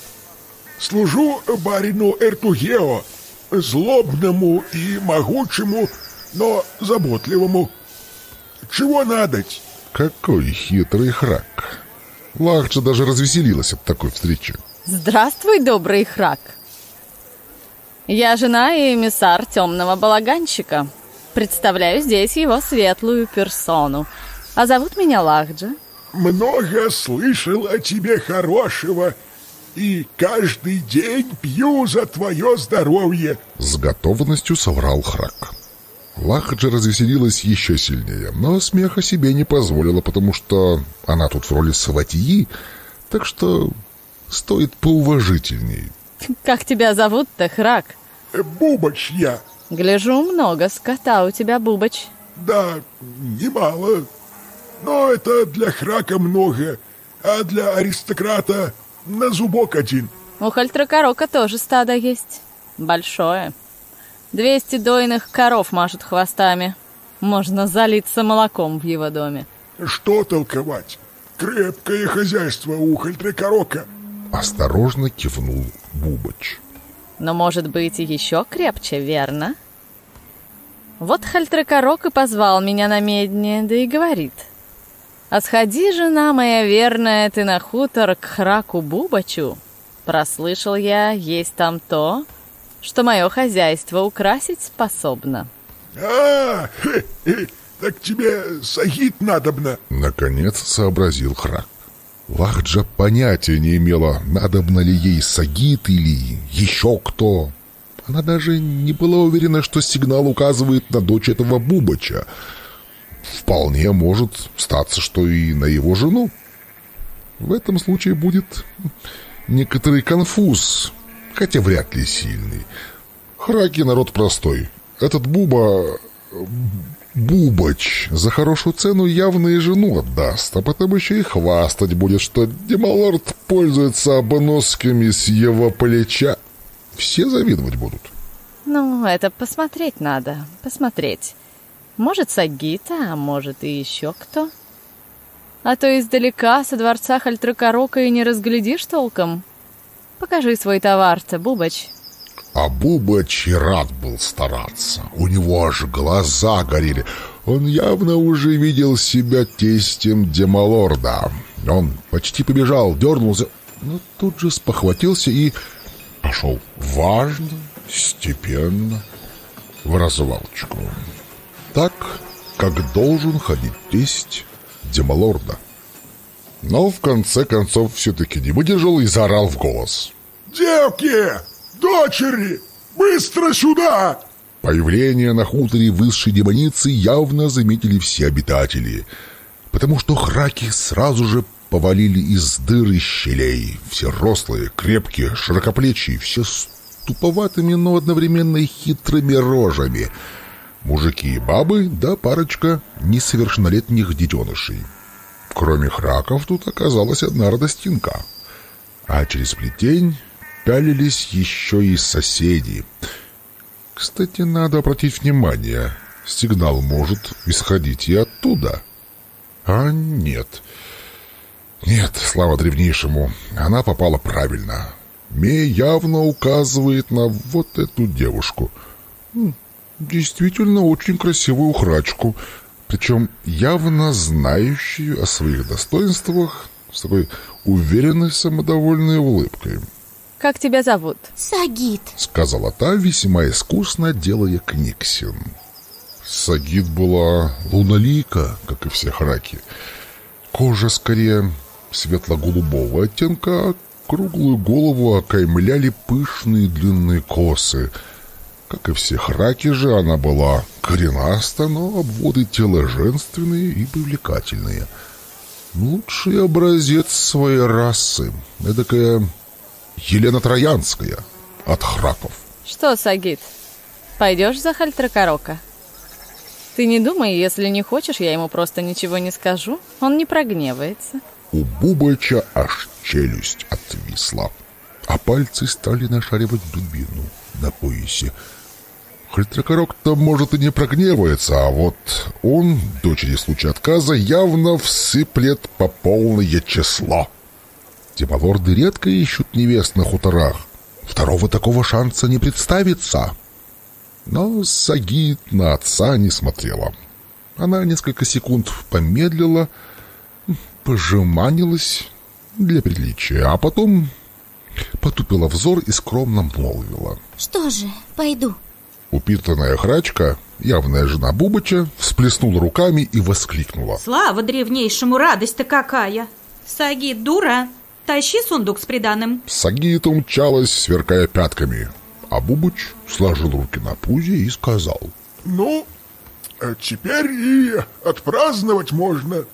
[SPEAKER 11] Служу барину Эртугео, злобному и могучему, но заботливому. Чего надоть?»
[SPEAKER 1] Какой хитрый храк. Лахча даже развеселилась от такой встречи.
[SPEAKER 4] Здравствуй, добрый храк. Я жена и эмиссар темного балаганщика. Представляю здесь его светлую персону. А зовут меня Лахджа.
[SPEAKER 11] Много слышал о тебе хорошего, и каждый день пью за твое здоровье.
[SPEAKER 1] С готовностью соврал Храк. Лахаджа развеселилась еще сильнее, но смеха себе не позволила, потому что она тут в роли сватьи, так что стоит поуважительней.
[SPEAKER 4] Как тебя зовут-то, Храк?
[SPEAKER 11] Бубач я.
[SPEAKER 4] Гляжу, много скота у тебя, Бубач.
[SPEAKER 11] Да, немало. Но это для Храка много, а для аристократа на зубок один.
[SPEAKER 4] У Хальтракорока тоже стадо есть. Большое. Двести дойных коров машут хвостами. Можно залиться молоком в его доме.
[SPEAKER 11] Что толковать? Крепкое хозяйство у Хальтракорока.
[SPEAKER 1] Осторожно кивнул Бубач.
[SPEAKER 4] Но может быть и еще крепче, верно? Вот Хальтракорок и позвал меня на медне, да и говорит. А сходи, жена моя верная, ты на хутор к храку Бубачу. Прослышал я, есть там то, что мое хозяйство украсить способно.
[SPEAKER 11] А, хе, хе, так тебе сагит надобно.
[SPEAKER 1] Наконец сообразил Храк. Лахджа понятия не имела, надобно ли ей сагит или еще кто. Она даже не была уверена, что сигнал указывает на дочь этого Бубача. Вполне может статься, что и на его жену. В этом случае будет некоторый конфуз, хотя вряд ли сильный. Храки народ простой. Этот Буба... Бубач за хорошую цену явно и жену отдаст, а потом еще и хвастать будет, что Демалорд пользуется обносками с его плеча. Все завидовать будут.
[SPEAKER 4] Ну, это посмотреть надо, посмотреть. Может, Сагита, а может и еще кто. А то издалека со дворца Хальтракорока и не разглядишь толком. Покажи свой товар-то, Бубач.
[SPEAKER 1] А Бубач и рад был стараться. У него аж глаза горели. Он явно уже видел себя тестем Демалорда. Он почти побежал, дернулся, но тут же спохватился и пошел важно, степенно, в развалочку. Так, как должен ходить тесть Демалорда. Но в конце концов все-таки не выдержал и заорал в голос.
[SPEAKER 11] «Девки! Дочери! Быстро сюда!»
[SPEAKER 1] Появление на хуторе высшей демоницы явно заметили все обитатели, потому что храки сразу же повалили из дыр и щелей. Все рослые, крепкие, широкоплечие, все с туповатыми, но одновременно хитрыми рожами. Мужики и бабы, да парочка несовершеннолетних детенышей. Кроме храков тут оказалась одна радостинка. А через плетень пялились еще и соседи. Кстати, надо обратить внимание, сигнал может исходить и оттуда. А нет. Нет, слава древнейшему, она попала правильно. Мея явно указывает на вот эту девушку. Действительно очень красивую ухрачку, причем явно знающую о своих достоинствах с такой уверенной самодовольной улыбкой.
[SPEAKER 4] «Как тебя зовут?»
[SPEAKER 9] Сагит.
[SPEAKER 1] Сказала та, весьма искусно делая книгсин. Сагит была луналика, как и все храки. Кожа скорее светло-голубого оттенка, а круглую голову окаймляли пышные длинные косы. Как и все храки же, она была коренаста, но обводы тела женственные и привлекательные. Лучший образец своей расы. Эдакая Елена Троянская от храков.
[SPEAKER 4] Что, Сагит, пойдешь за Хальтракорока? Ты не думай, если не хочешь, я ему просто ничего не скажу. Он не прогневается.
[SPEAKER 1] У Бубыча аж челюсть отвисла, а пальцы стали нашаривать дубину на поясе. Хальтракорок-то, может, и не прогневается, а вот он, дочери в случае отказа, явно всыплет по полное число. Демалорды редко ищут невест на хуторах. Второго такого шанса не представится. Но Сагит на отца не смотрела. Она несколько секунд помедлила, пожеманилась для приличия, а потом потупила взор и скромно молвила.
[SPEAKER 9] Что же, пойду.
[SPEAKER 1] Упитанная храчка, явная жена Бубыча, всплеснула руками и воскликнула.
[SPEAKER 12] Слава древнейшему, радость-то какая! Саги, дура, тащи сундук с приданым.
[SPEAKER 1] Сагит умчалась, сверкая пятками, а Бубыч сложил руки на пузе и сказал.
[SPEAKER 11] Ну, а теперь и отпраздновать можно.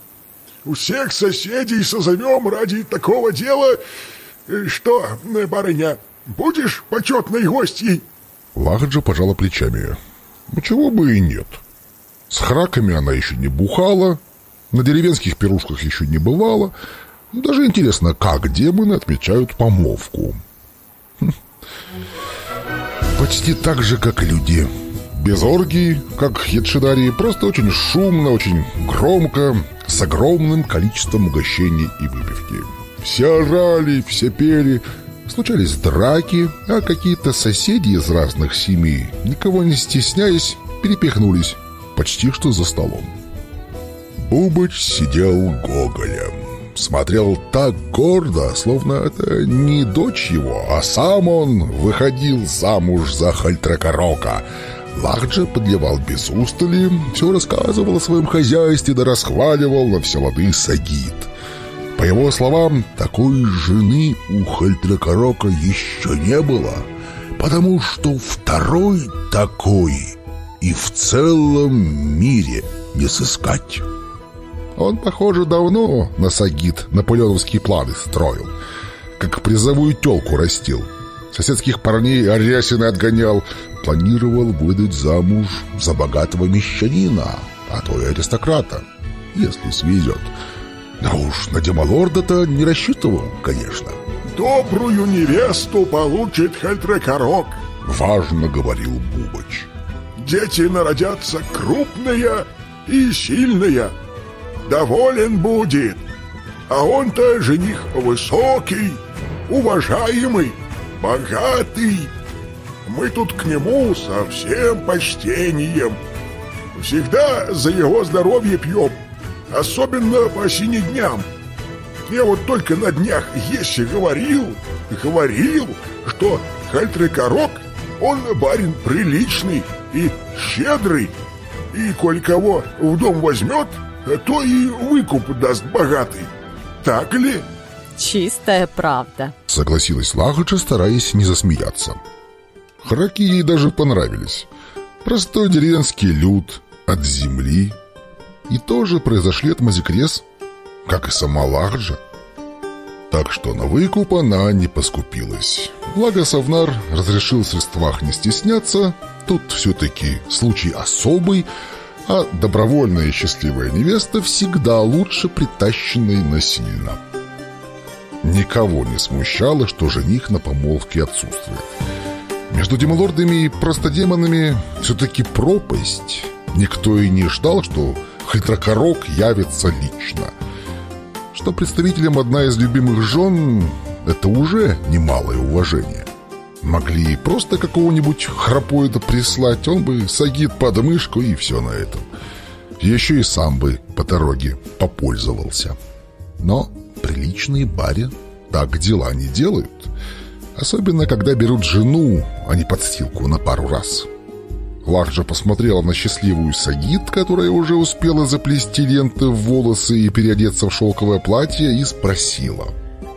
[SPEAKER 11] У всех соседей созовем ради такого дела. Э, Что, барыня, будешь почетной гостьей?
[SPEAKER 1] Лахджа пожала плечами. Ну, чего бы и нет. С храками она еще не бухала, на деревенских пирушках еще не бывала. Даже интересно, как демоны отмечают помолвку. Хм. Почти так же, как люди. Без оргии, как хедшидарии, просто очень шумно, очень громко, с огромным количеством угощений и выпивки. Все орали, все пели, случались драки, а какие-то соседи из разных семей, никого не стесняясь, перепихнулись почти что за столом. Бубыч сидел гоголем. Смотрел так гордо, словно это не дочь его, а сам он выходил замуж за Хальтракорока. Лахджа подливал без устали, все рассказывал о своем хозяйстве да расхваливал на все лады Сагит. По его словам, такой жены у Хальтракорока еще не было, потому что второй такой и в целом мире не сыскать. Он, похоже, давно на Сагит наполеоновские планы строил, как призовую телку растил. Соседских парней Арясина отгонял, планировал выдать замуж за богатого мещанина, а то и аристократа, если свезет. Да уж, на Демалорда-то не рассчитывал, конечно.
[SPEAKER 11] Добрую невесту получит Хальтрекорок.
[SPEAKER 1] Важно говорил Бубыч.
[SPEAKER 11] Дети народятся крупные и сильные. Доволен будет. А он-то жених высокий, уважаемый, богатый. Мы тут к нему со всем почтением. Всегда за его здоровье пьем, особенно по дням. Я вот только на днях Есе говорил, говорил, что Хальтрекорок, он барин приличный и щедрый, и коль кого в дом возьмет, то и выкуп даст богатый. Так ли?
[SPEAKER 4] Чистая правда.
[SPEAKER 1] Согласилась Лагача, стараясь не засмеяться. Храки ей даже понравились. Простой деревенский люд от земли. И тоже произошли от Мазикрес, как и сама Лагджа. Так что на выкуп она не поскупилась. Благо Савнар разрешил в средствах не стесняться, тут все-таки случай особый, а добровольная и счастливая невеста всегда лучше притащенной насильно. Никого не смущало, что жених на помолвке отсутствует. Между демолордами и простодемонами все-таки пропасть. Никто и не ждал, что хитрокорок явится лично. Что представителям одна из любимых жен — это уже немалое уважение. Могли просто какого-нибудь храпоида прислать, он бы сагит под мышку и все на этом. Еще и сам бы по дороге попользовался. Но приличные баре так дела не делают. Особенно, когда берут жену, а не подстилку на пару раз. Ларджа посмотрела на счастливую Сагит, которая уже успела заплести ленты в волосы и переодеться в шелковое платье, и спросила.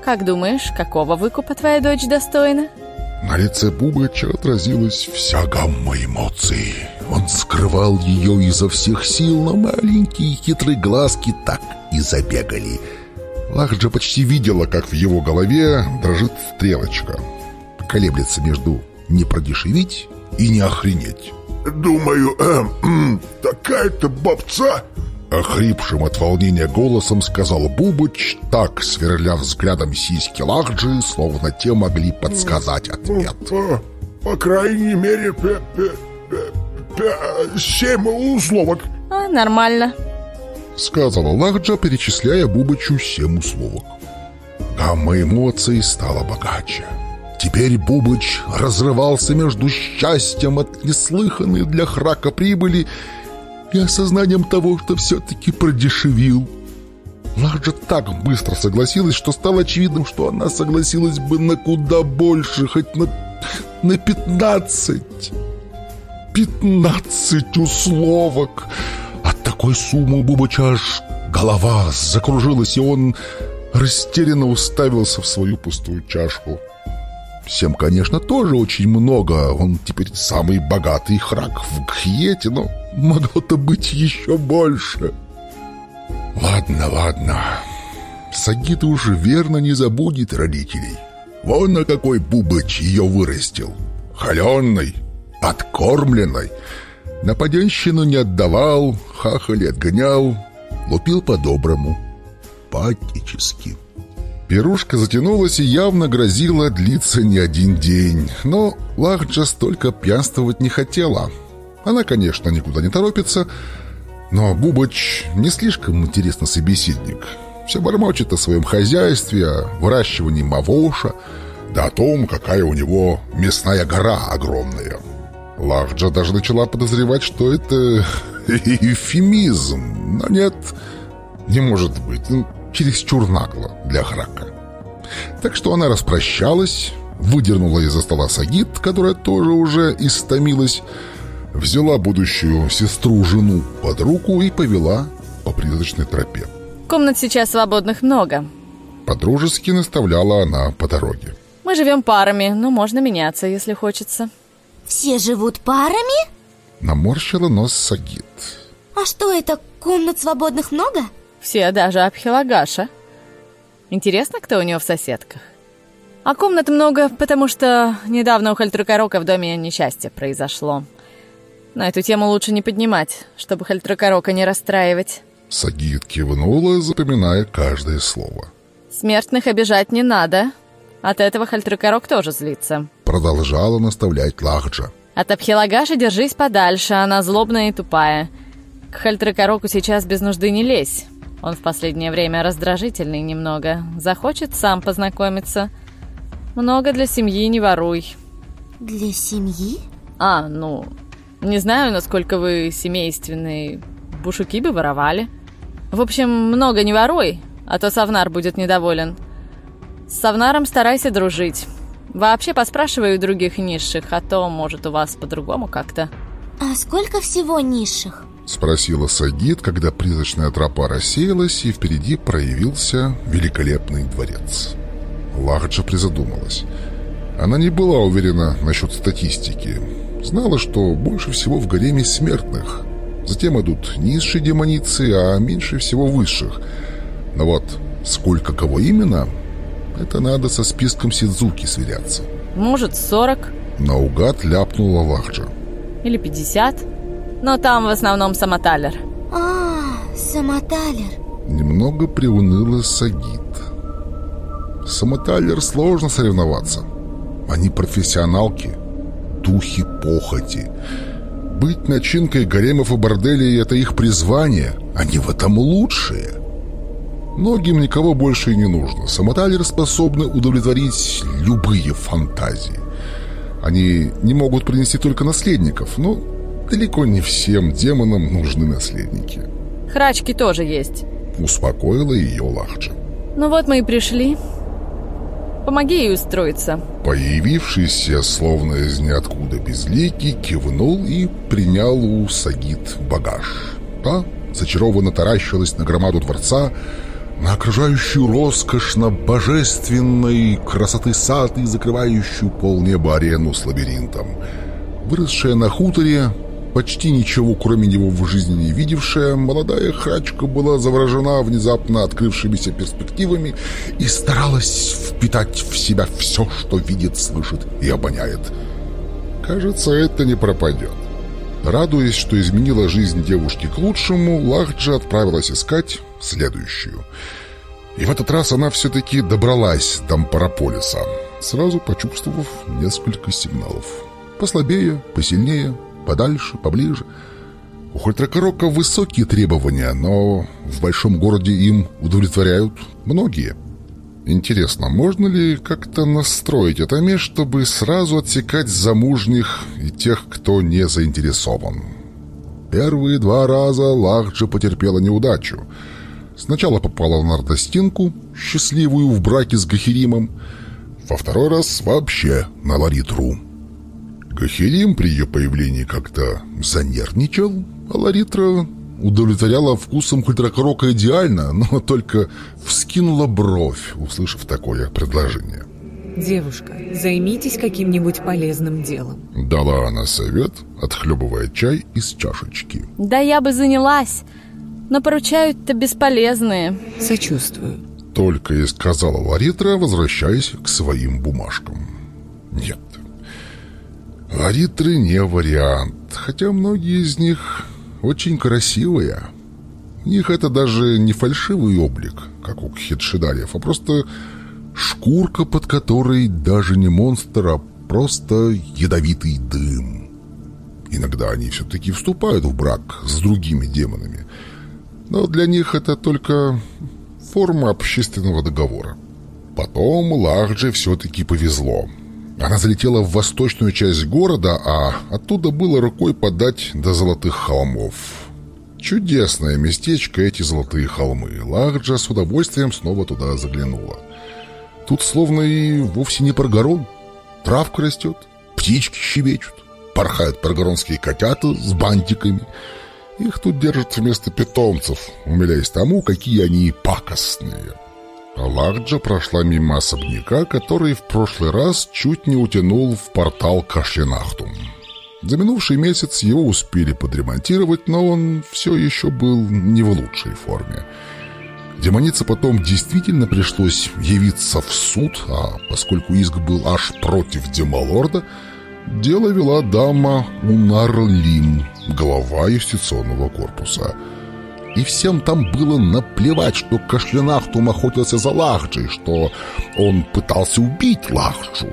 [SPEAKER 4] «Как думаешь, какого выкупа твоя дочь достойна?»
[SPEAKER 1] На лице Бубача отразилась вся гамма эмоций. Он скрывал ее изо всех сил, но маленькие хитрые глазки так и забегали. Лахджа почти видела, как в его голове дрожит стрелочка. Колеблется между «не продешевить» и «не охренеть».
[SPEAKER 11] Думаю, э, такая-то бабца
[SPEAKER 1] Охрипшим от волнения голосом сказал Бубыч, так сверля взглядом сиськи Лахджи, словно те могли подсказать ответ.
[SPEAKER 11] По, по крайней мере, пе, пе, пе, пе, семь условок.
[SPEAKER 4] А, нормально.
[SPEAKER 1] Сказала Лахджа, перечисляя Бубычу семь условок. Гамма эмоций стала богаче. Теперь Бубыч разрывался между счастьем от неслыханной для Храка прибыли и осознанием того, что все-таки продешевил. Ладжа так быстро согласилась, что стало очевидным, что она согласилась бы на куда больше, хоть на, на пятнадцать. Пятнадцать условок. От такой суммы у Бубача аж голова закружилась, и он растерянно уставился в свою пустую чашку. Всем, конечно, тоже очень много. Он теперь самый богатый храк в Гхьете, но могло-то быть еще больше. Ладно, ладно. Сагита уж верно не забудет родителей. Вон на какой бубыч ее вырастил. Холеной, откормленной. На поденщину не отдавал, хахали отгонял, лупил по-доброму, по-отечески. Пирушка затянулась и явно грозила длиться не один день. Но Лахджа столько пьянствовать не хотела. Она, конечно, никуда не торопится, но Бубач не слишком интересный собеседник. Все бормочет о своем хозяйстве, о выращивании мавоша, да о том, какая у него мясная гора огромная. Лахджа даже начала подозревать, что это эвфемизм. Но нет, не может быть чересчур нагло для Храка. Так что она распрощалась, выдернула из-за стола Сагит, которая тоже уже истомилась, взяла будущую сестру-жену под руку и повела по призрачной тропе.
[SPEAKER 4] Комнат сейчас свободных много.
[SPEAKER 1] Подружески наставляла она по дороге.
[SPEAKER 4] Мы живем парами, но можно меняться, если хочется.
[SPEAKER 9] Все живут парами?
[SPEAKER 1] Наморщила нос Сагит.
[SPEAKER 9] А что это, комнат свободных много?
[SPEAKER 4] Все, даже Абхилагаша. Интересно, кто у него в соседках? А комнат много, потому что недавно у Хальтрукорока в доме несчастье произошло. На эту тему лучше не поднимать, чтобы Хальтрукорока не расстраивать.
[SPEAKER 1] Сагит кивнула, запоминая каждое слово.
[SPEAKER 4] Смертных обижать не надо. От этого Хальтрукорок тоже злится.
[SPEAKER 1] Продолжала наставлять Лахджа.
[SPEAKER 4] От Абхилагаши держись подальше, она злобная и тупая. К Хальтрукороку сейчас без нужды не лезь. Он в последнее время раздражительный немного. Захочет сам познакомиться. Много для семьи не воруй.
[SPEAKER 9] Для семьи?
[SPEAKER 4] А, ну, не знаю, насколько вы семейственные. Бушуки бы воровали. В общем, много не воруй, а то Савнар будет недоволен. С Савнаром старайся дружить. Вообще поспрашивай у других низших, а то, может, у вас по-другому как-то.
[SPEAKER 9] А сколько всего низших?
[SPEAKER 1] Спросила Сагит, когда призрачная тропа рассеялась, и впереди проявился великолепный дворец. Лахджа призадумалась. Она не была уверена насчет статистики. Знала, что больше всего в гареме смертных. Затем идут низшие демоницы, а меньше всего высших. Но вот сколько кого именно, это надо со списком Сидзуки сверяться.
[SPEAKER 4] Может, 40?
[SPEAKER 1] Наугад ляпнула Лахджа.
[SPEAKER 4] Или 50? Но там в основном самоталер.
[SPEAKER 9] А, самоталер.
[SPEAKER 1] Немного приуныла Сагит. Самоталер сложно соревноваться. Они профессионалки, духи похоти. Быть начинкой гаремов и борделей — это их призвание, они в этом лучшие. Многим никого больше и не нужно. Самоталеры способны удовлетворить любые фантазии. Они не могут принести только наследников, но далеко не всем демонам нужны наследники.
[SPEAKER 4] Храчки тоже есть.
[SPEAKER 1] Успокоила ее Лахджа.
[SPEAKER 4] Ну вот мы и пришли. Помоги ей устроиться.
[SPEAKER 1] Появившийся, словно из ниоткуда безликий, кивнул и принял у Сагит багаж. Та зачарованно таращилась на громаду дворца, на окружающую роскошь, на божественной красоты сад и закрывающую полнеба арену с лабиринтом. Выросшая на хуторе, почти ничего кроме него в жизни не видевшая, молодая храчка была заворожена внезапно открывшимися перспективами и старалась впитать в себя все, что видит, слышит и обоняет. Кажется, это не пропадет. Радуясь, что изменила жизнь девушки к лучшему, Лахджа отправилась искать следующую. И в этот раз она все-таки добралась до Ампараполиса, сразу почувствовав несколько сигналов. Послабее, посильнее, подальше, поближе. У Хольтракорока высокие требования, но в большом городе им удовлетворяют многие. Интересно, можно ли как-то настроить это место, чтобы сразу отсекать замужних и тех, кто не заинтересован? Первые два раза Лахджа потерпела неудачу. Сначала попала на Нардостинку, счастливую в браке с Гахиримом, во второй раз вообще на Ларитру. Гахирим при ее появлении как-то занервничал, а Ларитра удовлетворяла вкусом культракрока идеально, но только вскинула бровь, услышав такое предложение.
[SPEAKER 13] «Девушка, займитесь каким-нибудь полезным делом».
[SPEAKER 1] Дала она совет, отхлебывая чай из чашечки.
[SPEAKER 4] Да я бы занялась, но поручают-то бесполезные.
[SPEAKER 13] Сочувствую.
[SPEAKER 1] Только и сказала Ларитра, возвращаясь к своим бумажкам. Нет, Ларитры не вариант, хотя многие из них очень красивые. У них это даже не фальшивый облик, как у хедшидариев, а просто шкурка, под которой даже не монстр, а просто ядовитый дым. Иногда они все-таки вступают в брак с другими демонами, но для них это только форма общественного договора. Потом Лахдже все-таки повезло — она залетела в восточную часть города, а оттуда было рукой подать до Золотых холмов. Чудесное местечко эти Золотые холмы. Лахджа с удовольствием снова туда заглянула. Тут словно и вовсе не паргорон. Травка растет, птички щебечут, порхают паргоронские котята с бантиками. Их тут держат вместо питомцев, умиляясь тому, какие они пакостные. Ларджа прошла мимо особняка, который в прошлый раз чуть не утянул в портал Кашленахтум. За минувший месяц его успели подремонтировать, но он все еще был не в лучшей форме. Демонице потом действительно пришлось явиться в суд, а поскольку иск был аж против Демалорда, дело вела дама Унарлим, глава юстиционного корпуса – и всем там было наплевать, что Кашлянахтум охотился за Лахджей, что он пытался убить Лахджу.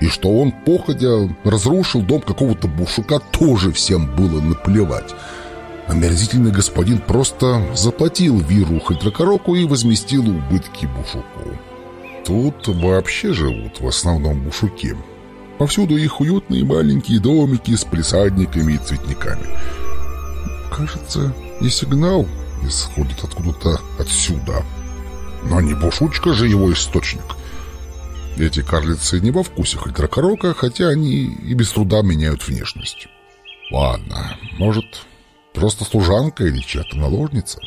[SPEAKER 1] И что он, походя, разрушил дом какого-то бушука, тоже всем было наплевать. Омерзительный господин просто заплатил Виру Хальтракороку и возместил убытки бушуку. Тут вообще живут в основном бушуки. Повсюду их уютные маленькие домики с присадниками и цветниками. Кажется, и сигнал исходит откуда-то отсюда. Но не бушучка же его источник. Эти карлицы не во вкусе хальтракорока, хотя они и без труда меняют внешность. Ладно, может, просто служанка или чья-то наложница?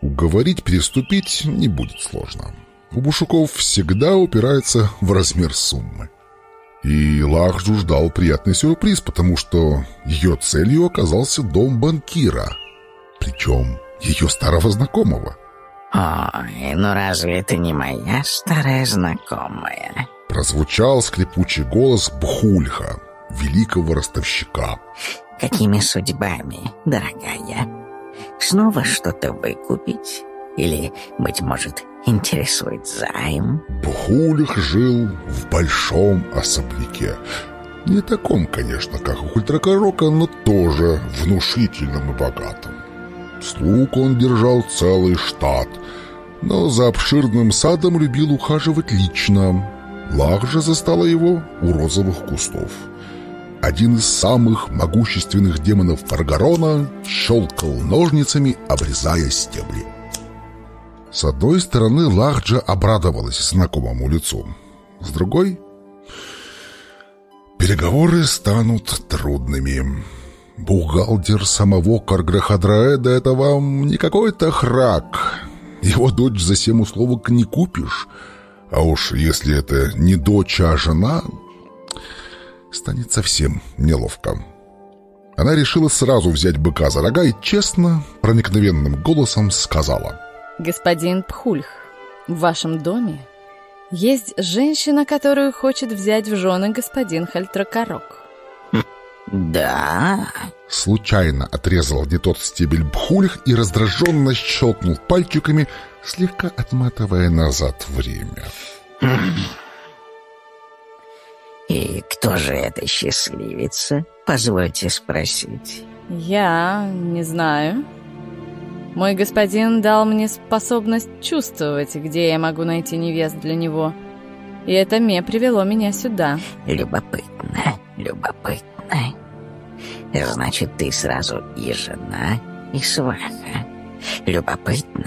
[SPEAKER 1] Уговорить переступить не будет сложно. У бушуков всегда упирается в размер суммы. И Лахджу ждал приятный сюрприз, потому что ее целью оказался дом банкира, причем ее старого знакомого.
[SPEAKER 14] «Ой, ну разве это не моя старая знакомая?»
[SPEAKER 1] Прозвучал скрипучий голос Бхульха, великого ростовщика.
[SPEAKER 14] «Какими судьбами, дорогая? Снова что-то выкупить? Или, быть может, интересует займ?»
[SPEAKER 1] Бхульх жил в большом особняке. Не таком, конечно, как у Хультракорока, но тоже внушительным и богатым. Слуг он держал целый штат, но за обширным садом любил ухаживать лично. Лах же застала его у розовых кустов. Один из самых могущественных демонов Фаргарона щелкал ножницами, обрезая стебли. С одной стороны, Лахджа обрадовалась знакомому лицу. С другой Переговоры станут трудными. Бухгалтер самого Карграхадраэда — это вам не какой-то храк. Его дочь за семь условок не купишь. А уж если это не дочь, а жена, станет совсем неловко. Она решила сразу взять быка за рога и честно, проникновенным голосом сказала.
[SPEAKER 4] «Господин Пхульх, в вашем доме есть женщина, которую хочет взять в жены господин Хальтракорок.
[SPEAKER 14] «Да?»
[SPEAKER 1] Случайно отрезал не тот стебель Бхульх и раздраженно щелкнул пальчиками, слегка отматывая назад время.
[SPEAKER 14] «И кто же эта счастливица? Позвольте спросить».
[SPEAKER 4] «Я не знаю», мой господин дал мне способность чувствовать, где я могу найти невест для него. И это ме привело меня сюда.
[SPEAKER 14] Любопытно, любопытно. Значит, ты сразу и жена, и сваха. Любопытно.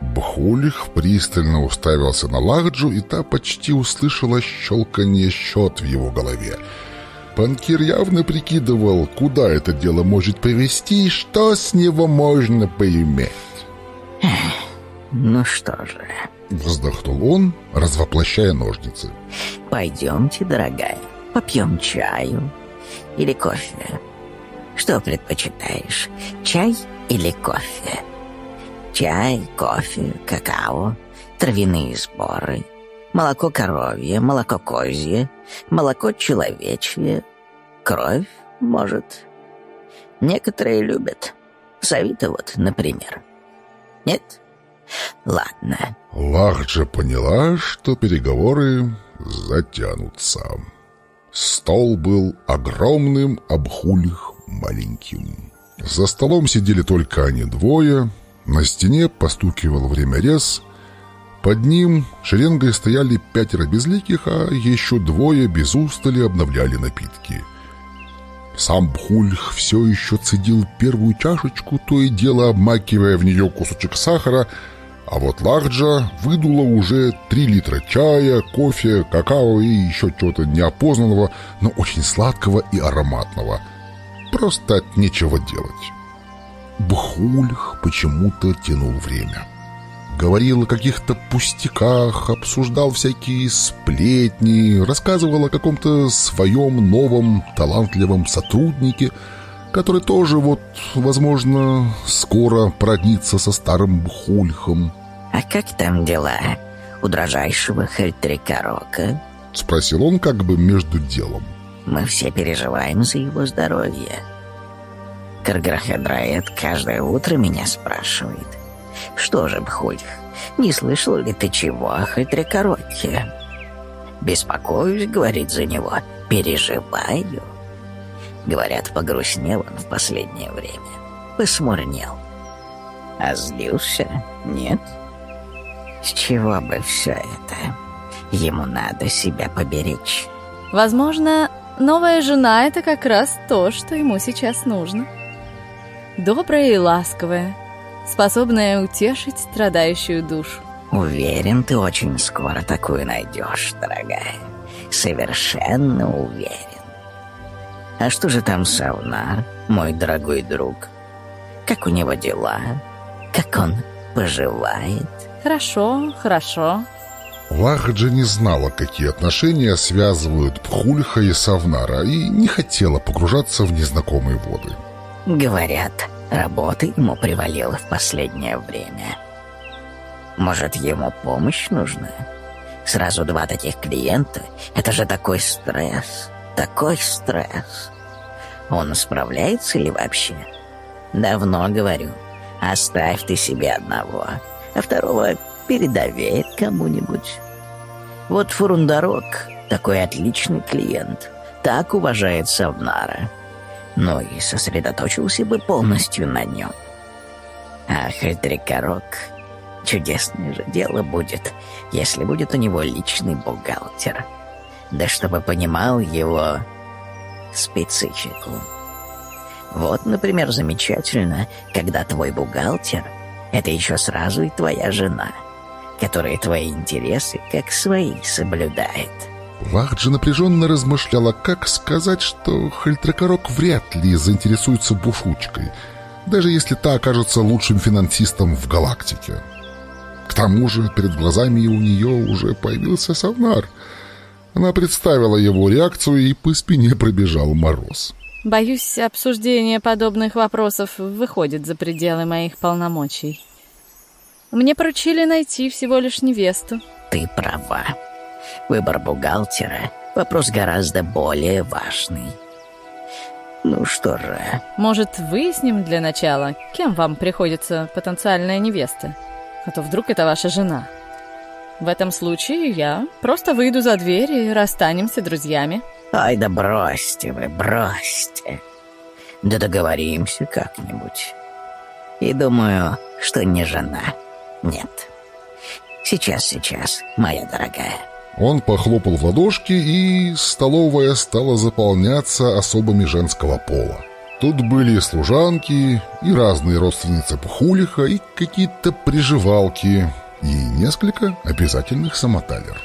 [SPEAKER 1] Бхулих пристально уставился на Лахджу, и та почти услышала щелканье счет в его голове. Банкир явно прикидывал, куда это дело может привести и что с него можно поиметь.
[SPEAKER 14] «Ну что же...»
[SPEAKER 1] Вздохнул он, развоплощая ножницы.
[SPEAKER 14] «Пойдемте, дорогая, попьем чаю или кофе. Что предпочитаешь, чай или кофе? Чай, кофе, какао, травяные сборы, молоко коровье, молоко козье, молоко человечье, кровь, может. Некоторые любят. Савита вот, например. Нет? Ладно.
[SPEAKER 1] Лахджа поняла, что переговоры затянутся. Стол был огромным, обхулих маленьким. За столом сидели только они двое. На стене постукивал время рез — под ним шеренгой стояли пятеро безликих, а еще двое без устали обновляли напитки. Сам Бхульх все еще цедил первую чашечку, то и дело обмакивая в нее кусочек сахара, а вот Лахджа выдула уже три литра чая, кофе, какао и еще чего-то неопознанного, но очень сладкого и ароматного. Просто от нечего делать. Бхульх почему-то тянул время. — говорил о каких-то пустяках, обсуждал всякие сплетни, рассказывал о каком-то своем новом талантливом сотруднике, который тоже вот, возможно, скоро проднится со старым Хульхом.
[SPEAKER 14] «А как там дела у дрожайшего Хельтрикорока?»
[SPEAKER 1] — спросил он как бы между делом.
[SPEAKER 14] «Мы все переживаем за его здоровье. Карграхедраэт каждое утро меня спрашивает, что же, Бхульх, не слышал ли ты чего о Хитрекоротте? Беспокоюсь, говорит за него, переживаю. Говорят, погрустнел он в последнее время, посмурнел. А злился? Нет? С чего бы все это? Ему надо себя поберечь.
[SPEAKER 4] Возможно, новая жена — это как раз то, что ему сейчас нужно. Добрая и ласковая, способная утешить страдающую душу.
[SPEAKER 14] Уверен, ты очень скоро такую найдешь, дорогая. Совершенно уверен. А что же там Савнар, мой дорогой друг? Как у него дела? Как он поживает?
[SPEAKER 4] Хорошо, хорошо.
[SPEAKER 1] Лахджа не знала, какие отношения связывают Пхульха и Савнара, и не хотела погружаться в незнакомые воды.
[SPEAKER 14] Говорят, Работы ему привалило в последнее время. Может, ему помощь нужна? Сразу два таких клиента — это же такой стресс, такой стресс. Он справляется ли вообще? Давно говорю, оставь ты себе одного, а второго передоверь кому-нибудь. Вот Фурундарок — такой отличный клиент — так уважает Савнара, но и сосредоточился бы полностью на нем. А Хедрикорок чудесное же дело будет, если будет у него личный бухгалтер. Да чтобы понимал его специфику. Вот, например, замечательно, когда твой бухгалтер — это еще сразу и твоя жена, которая твои интересы как свои соблюдает.
[SPEAKER 1] Вахджи напряженно размышляла, как сказать, что Хальтракорок вряд ли заинтересуется бушучкой, даже если та окажется лучшим финансистом в галактике. К тому же перед глазами у нее уже появился Савнар. Она представила его реакцию, и по спине пробежал мороз.
[SPEAKER 4] Боюсь, обсуждение подобных вопросов выходит за пределы моих полномочий. Мне поручили найти всего лишь невесту.
[SPEAKER 14] Ты права. Выбор бухгалтера — вопрос гораздо более важный. Ну что же...
[SPEAKER 4] Может, выясним для начала, кем вам приходится потенциальная невеста? А то вдруг это ваша жена. В этом случае я просто выйду за дверь и расстанемся друзьями.
[SPEAKER 14] Ай да бросьте вы, бросьте. Да договоримся как-нибудь. И думаю, что не жена. Нет. Сейчас, сейчас, моя дорогая.
[SPEAKER 1] Он похлопал в ладошки, и столовая стала заполняться особами женского пола. Тут были служанки, и разные родственницы Пхулиха, и какие-то приживалки, и несколько обязательных самоталер.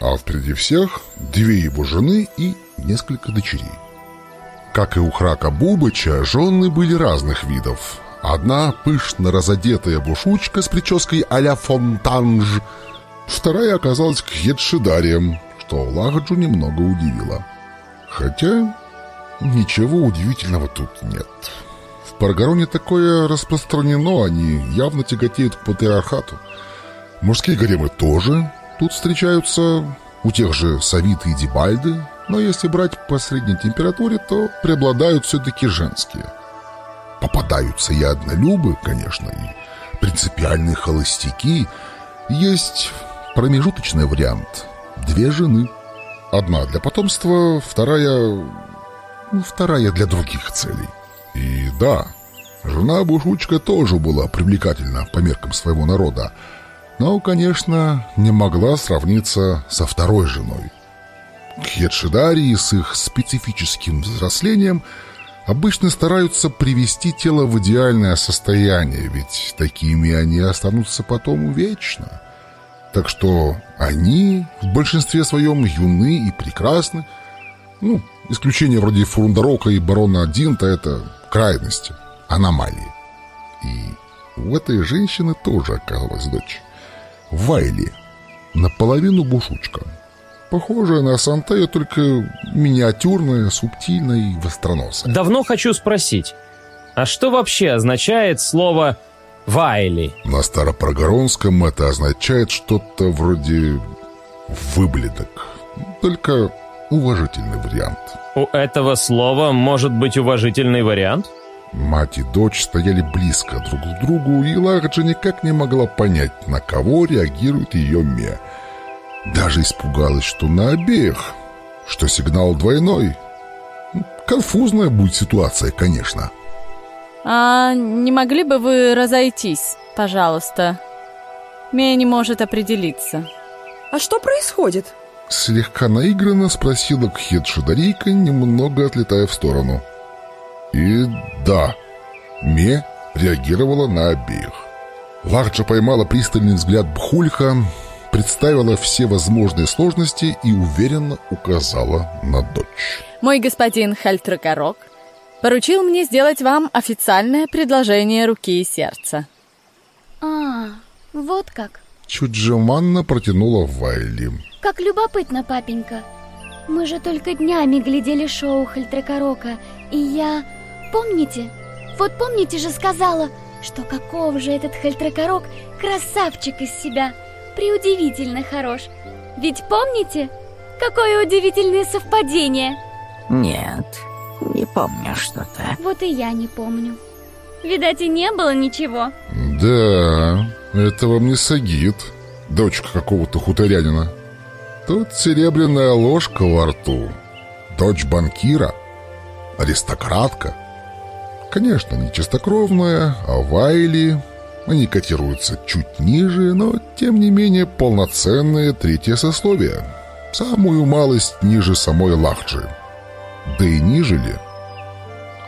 [SPEAKER 1] А впереди всех две его жены и несколько дочерей. Как и у Храка Бубыча, жены были разных видов. Одна пышно разодетая бушучка с прической а-ля фонтанж – Вторая оказалась Кхедшидарием, что Лагаджу немного удивило. Хотя ничего удивительного тут нет. В Паргароне такое распространено, они явно тяготеют к патриархату. Мужские гаремы тоже тут встречаются, у тех же Савиты и Дебальды, но если брать по средней температуре, то преобладают все-таки женские. Попадаются и однолюбы, конечно, и принципиальные холостяки. Есть промежуточный вариант. Две жены. Одна для потомства, вторая... Ну, вторая для других целей. И да, жена Бушучка тоже была привлекательна по меркам своего народа, но, конечно, не могла сравниться со второй женой. Хедшидарии с их специфическим взрослением обычно стараются привести тело в идеальное состояние, ведь такими они останутся потом вечно. Так что они в большинстве своем юны и прекрасны. Ну, исключение вроде Фурундарока и барона Динта — это крайности, аномалии. И у этой женщины тоже оказалась дочь. Вайли, наполовину бушучка. Похожая на Сантею, только миниатюрная, субтильная и востроносая.
[SPEAKER 10] Давно хочу спросить, а что вообще означает слово Вайли.
[SPEAKER 1] На старопрогоронском это означает что-то вроде «выбледок». Только уважительный вариант.
[SPEAKER 10] У этого слова может быть уважительный вариант?
[SPEAKER 1] Мать и дочь стояли близко друг к другу, и Лагаджа никак не могла понять, на кого реагирует ее Ме. Даже испугалась, что на обеих, что сигнал двойной. Конфузная будет ситуация, конечно.
[SPEAKER 4] А не могли бы вы разойтись, пожалуйста? Мия не может определиться.
[SPEAKER 3] А что происходит?
[SPEAKER 1] Слегка наигранно спросила Кхедшидарейка, немного отлетая в сторону. И да, Ме реагировала на обеих. Ларджа поймала пристальный взгляд Бхульха, представила все возможные сложности и уверенно указала на дочь.
[SPEAKER 4] Мой господин Хальтракорок поручил мне сделать вам официальное предложение руки и сердца.
[SPEAKER 9] А, вот как.
[SPEAKER 1] Чуть жеманно протянула Вайли.
[SPEAKER 9] Как любопытно, папенька. Мы же только днями глядели шоу Хальтракорока, и я... Помните? Вот помните же сказала, что каков же этот Хальтракорок красавчик из себя, преудивительно хорош. Ведь помните, какое удивительное совпадение?
[SPEAKER 14] Нет, не помню что-то.
[SPEAKER 9] Вот и я не помню. Видать, и не было ничего.
[SPEAKER 1] Да, это вам не Сагит, дочка какого-то хуторянина. Тут серебряная ложка во рту. Дочь банкира? Аристократка? Конечно, не чистокровная, а Вайли... Они котируются чуть ниже, но, тем не менее, полноценное третье сословие. Самую малость ниже самой Лахджи. Да и ниже ли?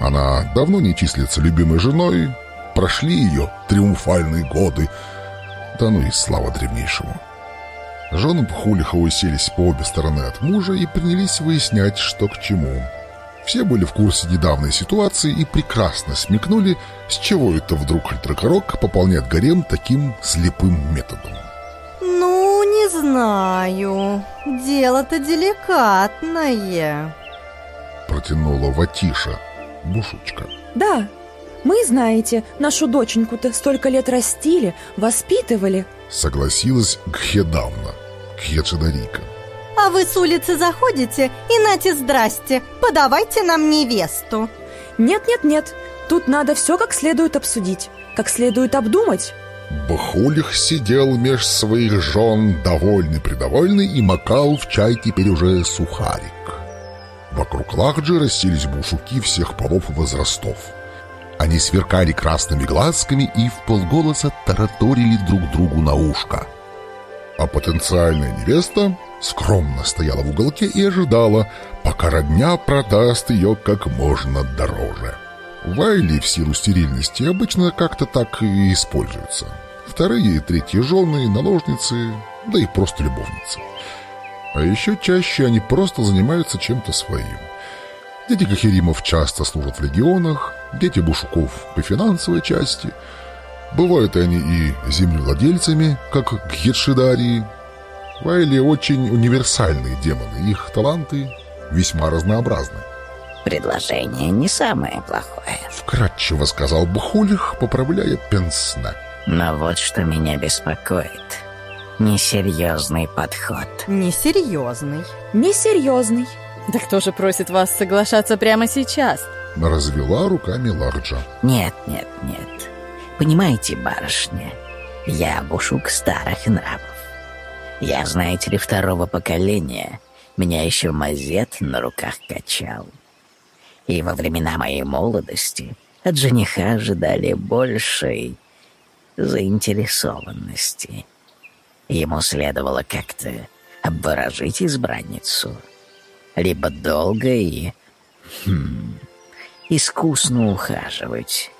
[SPEAKER 1] Она давно не числится любимой женой, прошли ее триумфальные годы. Да ну и слава древнейшему. Жены Бхулиха уселись по обе стороны от мужа и принялись выяснять, что к чему. Все были в курсе недавней ситуации и прекрасно смекнули, с чего это вдруг Альтракорок пополняет гарем таким слепым методом.
[SPEAKER 15] Ну, не знаю. Дело-то деликатное.
[SPEAKER 1] Протянула Ватиша, бушучка.
[SPEAKER 16] Да, мы, знаете, нашу доченьку-то столько лет растили, воспитывали.
[SPEAKER 1] Согласилась Гхедавна, Гхеджадарика.
[SPEAKER 15] А вы с улицы заходите и нате здрасте, подавайте нам невесту.
[SPEAKER 16] Нет-нет-нет, тут надо все как следует обсудить, как следует обдумать.
[SPEAKER 1] Бахулих сидел меж своих жен довольный-предовольный и макал в чай теперь уже сухарик. Вокруг Лахджи расселись бушуки всех полов и возрастов. Они сверкали красными глазками и в полголоса тараторили друг другу на ушко. А потенциальная невеста скромно стояла в уголке и ожидала, пока родня продаст ее как можно дороже. Вайли в силу стерильности обычно как-то так и используются. Вторые и третьи жены, наложницы, да и просто любовницы. А еще чаще они просто занимаются чем-то своим. Дети Кахеримов часто служат в легионах, дети Бушуков по финансовой части. Бывают они и землевладельцами, как Гхедшидарии. Вайли очень универсальные демоны, их таланты весьма разнообразны.
[SPEAKER 14] Предложение не самое плохое.
[SPEAKER 1] Вкратчиво сказал Бухулих, поправляя пенсне.
[SPEAKER 14] Но вот что меня беспокоит. Несерьезный подход.
[SPEAKER 15] Несерьезный.
[SPEAKER 16] Несерьезный.
[SPEAKER 4] Да кто же просит вас соглашаться прямо сейчас?
[SPEAKER 1] Развела руками Ларджа.
[SPEAKER 14] Нет, нет, нет. Понимаете, барышня, я бушук старых нравов. Я, знаете ли, второго поколения. Меня еще мазет на руках качал. И во времена моей молодости от жениха ожидали большей заинтересованности. Ему следовало как-то обворожить избранницу. Либо долго и... Хм, искусно ухаживать.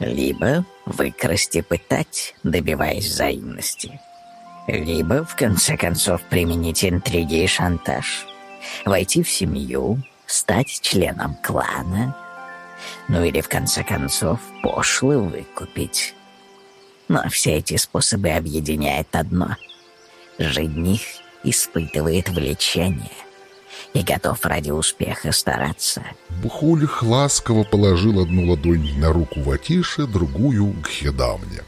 [SPEAKER 14] Либо выкрасть и пытать, добиваясь взаимности. Либо, в конце концов, применить интриги и шантаж. Войти в семью, стать членом клана. Ну или, в конце концов, пошло выкупить. Но все эти способы объединяет одно. Жених испытывает влечение и готов ради успеха стараться.
[SPEAKER 1] Бухулих ласково положил одну ладонь на руку Ватиши, другую к Хедавне.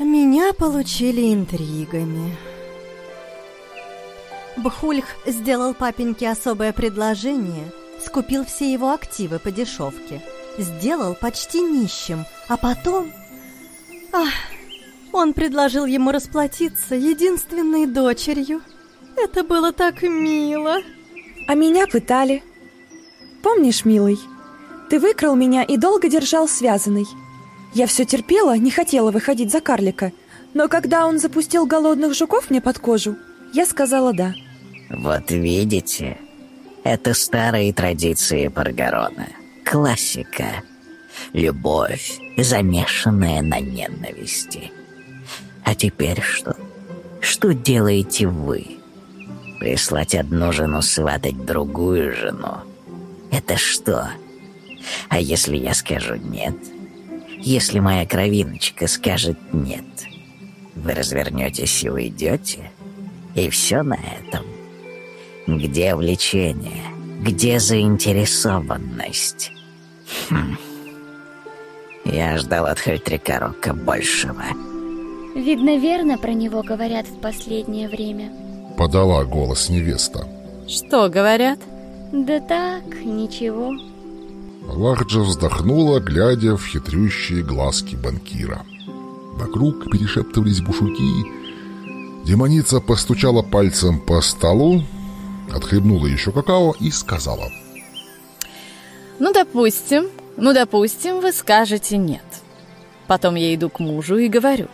[SPEAKER 15] Меня получили интригами. Бхульх сделал папеньке особое предложение, скупил все его активы по дешевке, сделал почти нищим, а потом... Ах, он предложил ему расплатиться единственной дочерью. Это было так мило.
[SPEAKER 16] А меня пытали. Помнишь, милый, ты выкрал меня и долго держал связанной. Я все терпела, не хотела выходить за карлика. Но когда он запустил голодных жуков мне под кожу, я сказала «да».
[SPEAKER 14] Вот видите, это старые традиции Паргарона. Классика. Любовь, замешанная на ненависти. А теперь что? Что делаете вы? Прислать одну жену сватать другую жену? Это что? А если я скажу «нет»? Если моя кровиночка скажет «нет», вы развернетесь и уйдете? И все на этом? Где влечение? Где заинтересованность? Хм. Я ждал от Хельтрикарока большего.
[SPEAKER 9] Видно, верно про него говорят в последнее время.
[SPEAKER 1] Подала голос невеста.
[SPEAKER 4] Что говорят?
[SPEAKER 9] Да так, ничего.
[SPEAKER 1] Лахджа вздохнула, глядя в хитрющие глазки банкира. Вокруг перешептывались бушуки. Демоница постучала пальцем по столу, отхлебнула еще какао и сказала.
[SPEAKER 4] Ну, допустим, ну, допустим, вы скажете «нет». Потом я иду к мужу и говорю.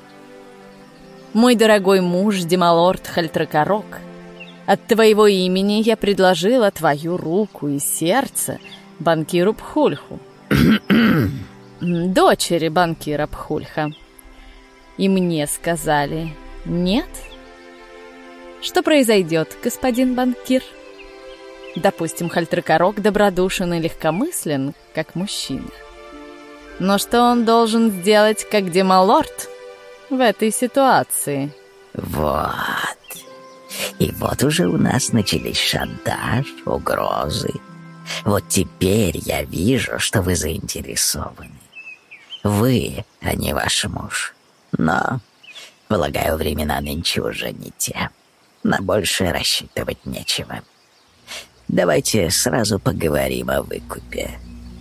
[SPEAKER 4] «Мой дорогой муж, Демалорд Хальтракорок, от твоего имени я предложила твою руку и сердце банкиру Пхульху, дочери банкира Пхульха. И мне сказали «нет». Что произойдет, господин банкир?» Допустим, Хальтракорок добродушен и легкомыслен, как мужчина. Но что он должен сделать, как демалорд в этой ситуации?
[SPEAKER 14] Вот. И вот уже у нас начались шантаж, угрозы. Вот теперь я вижу, что вы заинтересованы. Вы, а не ваш муж. Но, полагаю, времена нынче уже не те. На большее рассчитывать нечего. Давайте сразу поговорим о выкупе.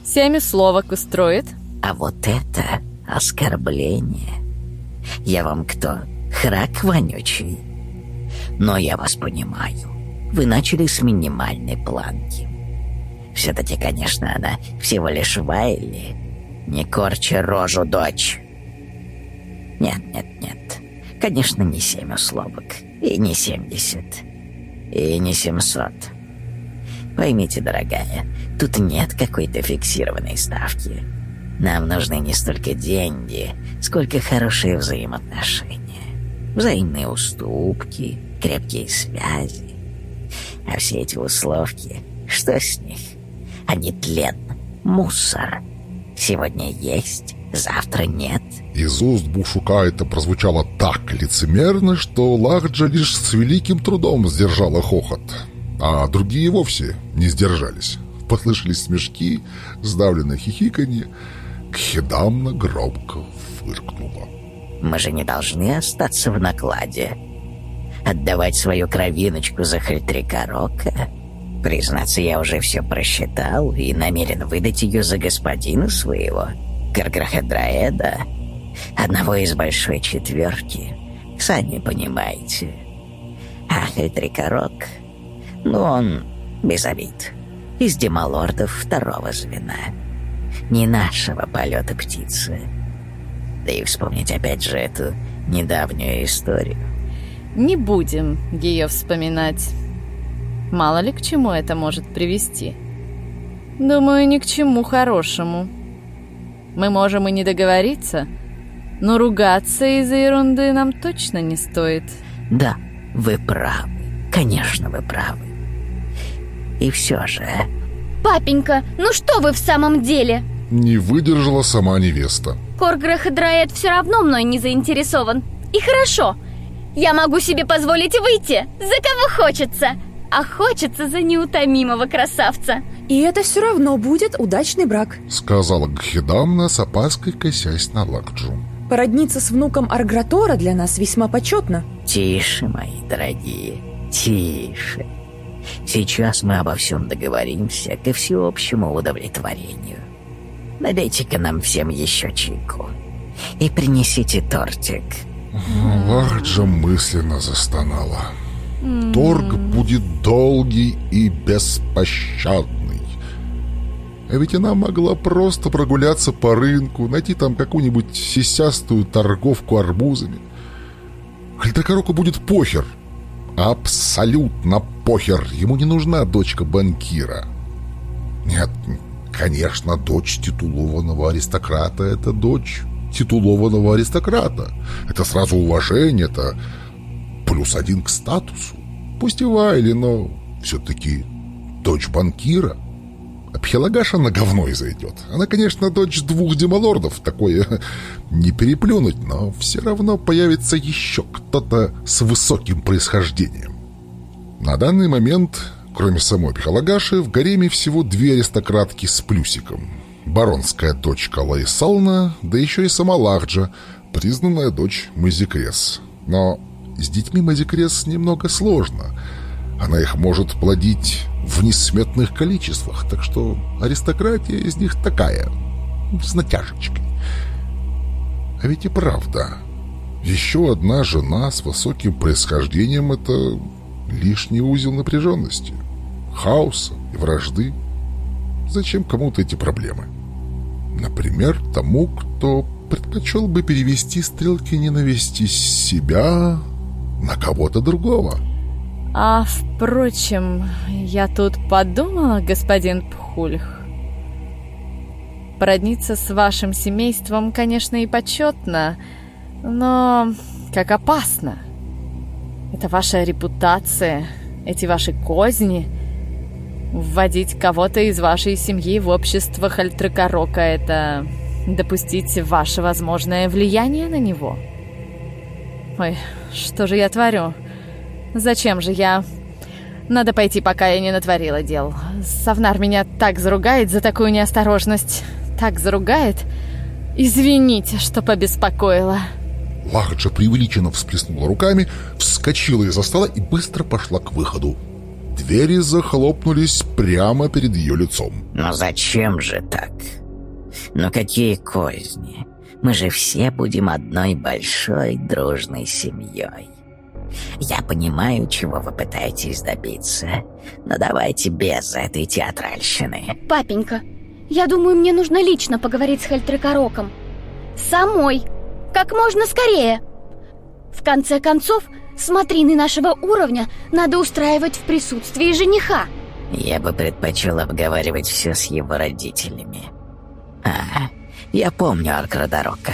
[SPEAKER 4] Семь словок устроит?
[SPEAKER 14] А вот это оскорбление. Я вам кто? Храк вонючий? Но я вас понимаю. Вы начали с минимальной планки. Все-таки, конечно, она всего лишь Вайли. Не корчи рожу, дочь. Нет, нет, нет. Конечно, не семь условок. И не семьдесят. И не семьсот. Поймите, дорогая, тут нет какой-то фиксированной ставки. Нам нужны не столько деньги, сколько хорошие взаимоотношения. Взаимные уступки, крепкие связи. А все эти условки, что с них? Они тлен, мусор. Сегодня есть, завтра нет.
[SPEAKER 1] Из уст Бушука это прозвучало так лицемерно, что Лахджа лишь с великим трудом сдержала хохот а другие вовсе не сдержались. Послышались смешки, сдавленное хихиканье. Кхедамна громко фыркнула.
[SPEAKER 14] «Мы же не должны остаться в накладе. Отдавать свою кровиночку за Хальтрикорока? Признаться, я уже все просчитал и намерен выдать ее за господина своего, Карграхедраэда, одного из большой четверки. Сами понимаете. А Хальтрикорок но он без обид. Из демалордов второго звена. Не нашего полета птицы. Да и вспомнить опять же эту недавнюю историю.
[SPEAKER 4] Не будем ее вспоминать. Мало ли к чему это может привести. Думаю, ни к чему хорошему. Мы можем и не договориться, но ругаться из-за ерунды нам точно не стоит.
[SPEAKER 14] Да, вы правы. Конечно, вы правы. И все же...
[SPEAKER 9] Папенька, ну что вы в самом деле?
[SPEAKER 1] Не выдержала сама невеста.
[SPEAKER 9] Корграх Драэт все равно мной не заинтересован. И хорошо. Я могу себе позволить выйти, за кого хочется. А хочется за неутомимого красавца.
[SPEAKER 16] И это все равно будет удачный брак.
[SPEAKER 1] Сказала Гхидамна с опаской косясь на Лакджу.
[SPEAKER 16] Породниться с внуком Аргратора для нас весьма почетно.
[SPEAKER 14] Тише, мои дорогие, тише. Сейчас мы обо всем договоримся ко всеобщему удовлетворению. Налейте-ка нам всем еще чайку. И принесите тортик.
[SPEAKER 1] Ларджа мысленно застонала. Торг будет долгий и беспощадный. А ведь она могла просто прогуляться по рынку, найти там какую-нибудь сисястую торговку арбузами. Хальтакароку будет похер — Абсолютно похер. Ему не нужна дочка банкира. Нет, конечно, дочь титулованного аристократа — это дочь титулованного аристократа. Это сразу уважение, это плюс один к статусу. Пусть и Вайли, но все-таки дочь банкира — Пхелагаша на говно и зайдет. Она, конечно, дочь двух демалордов, такое не переплюнуть, но все равно появится еще кто-то с высоким происхождением. На данный момент, кроме самой Пхелагаши, в гареме всего две аристократки с плюсиком. Баронская дочка Лаисална, да еще и сама Лахджа, признанная дочь Мазикрес. Но с детьми Мазикрес немного сложно. Она их может плодить в несметных количествах, так что аристократия из них такая, с натяжечкой. А ведь и правда, еще одна жена с высоким происхождением — это лишний узел напряженности, хаоса и вражды. зачем кому-то эти проблемы? Например, тому, кто предпочел бы перевести стрелки ненависти с себя на кого-то другого.
[SPEAKER 4] А, впрочем, я тут подумала, господин Пхульх. Породниться с вашим семейством, конечно, и почетно, но как опасно. Это ваша репутация, эти ваши козни. Вводить кого-то из вашей семьи в общество Хальтракорока — это допустить ваше возможное влияние на него. Ой, что же я творю? Зачем же я... Надо пойти, пока я не натворила дел. Савнар меня так заругает за такую неосторожность. Так заругает. Извините, что побеспокоила.
[SPEAKER 1] Лахджа преувеличенно всплеснула руками, вскочила из-за стола и быстро пошла к выходу. Двери захлопнулись прямо перед ее лицом.
[SPEAKER 14] Но зачем же так? Но какие козни? Мы же все будем одной большой дружной семьей. Я понимаю, чего вы пытаетесь добиться, но давайте без этой театральщины.
[SPEAKER 9] Папенька, я думаю, мне нужно лично поговорить с Хельтрекороком. Самой. Как можно скорее. В конце концов, смотрины нашего уровня надо устраивать в присутствии жениха.
[SPEAKER 14] Я бы предпочел обговаривать все с его родителями. А, я помню Аркрадорока.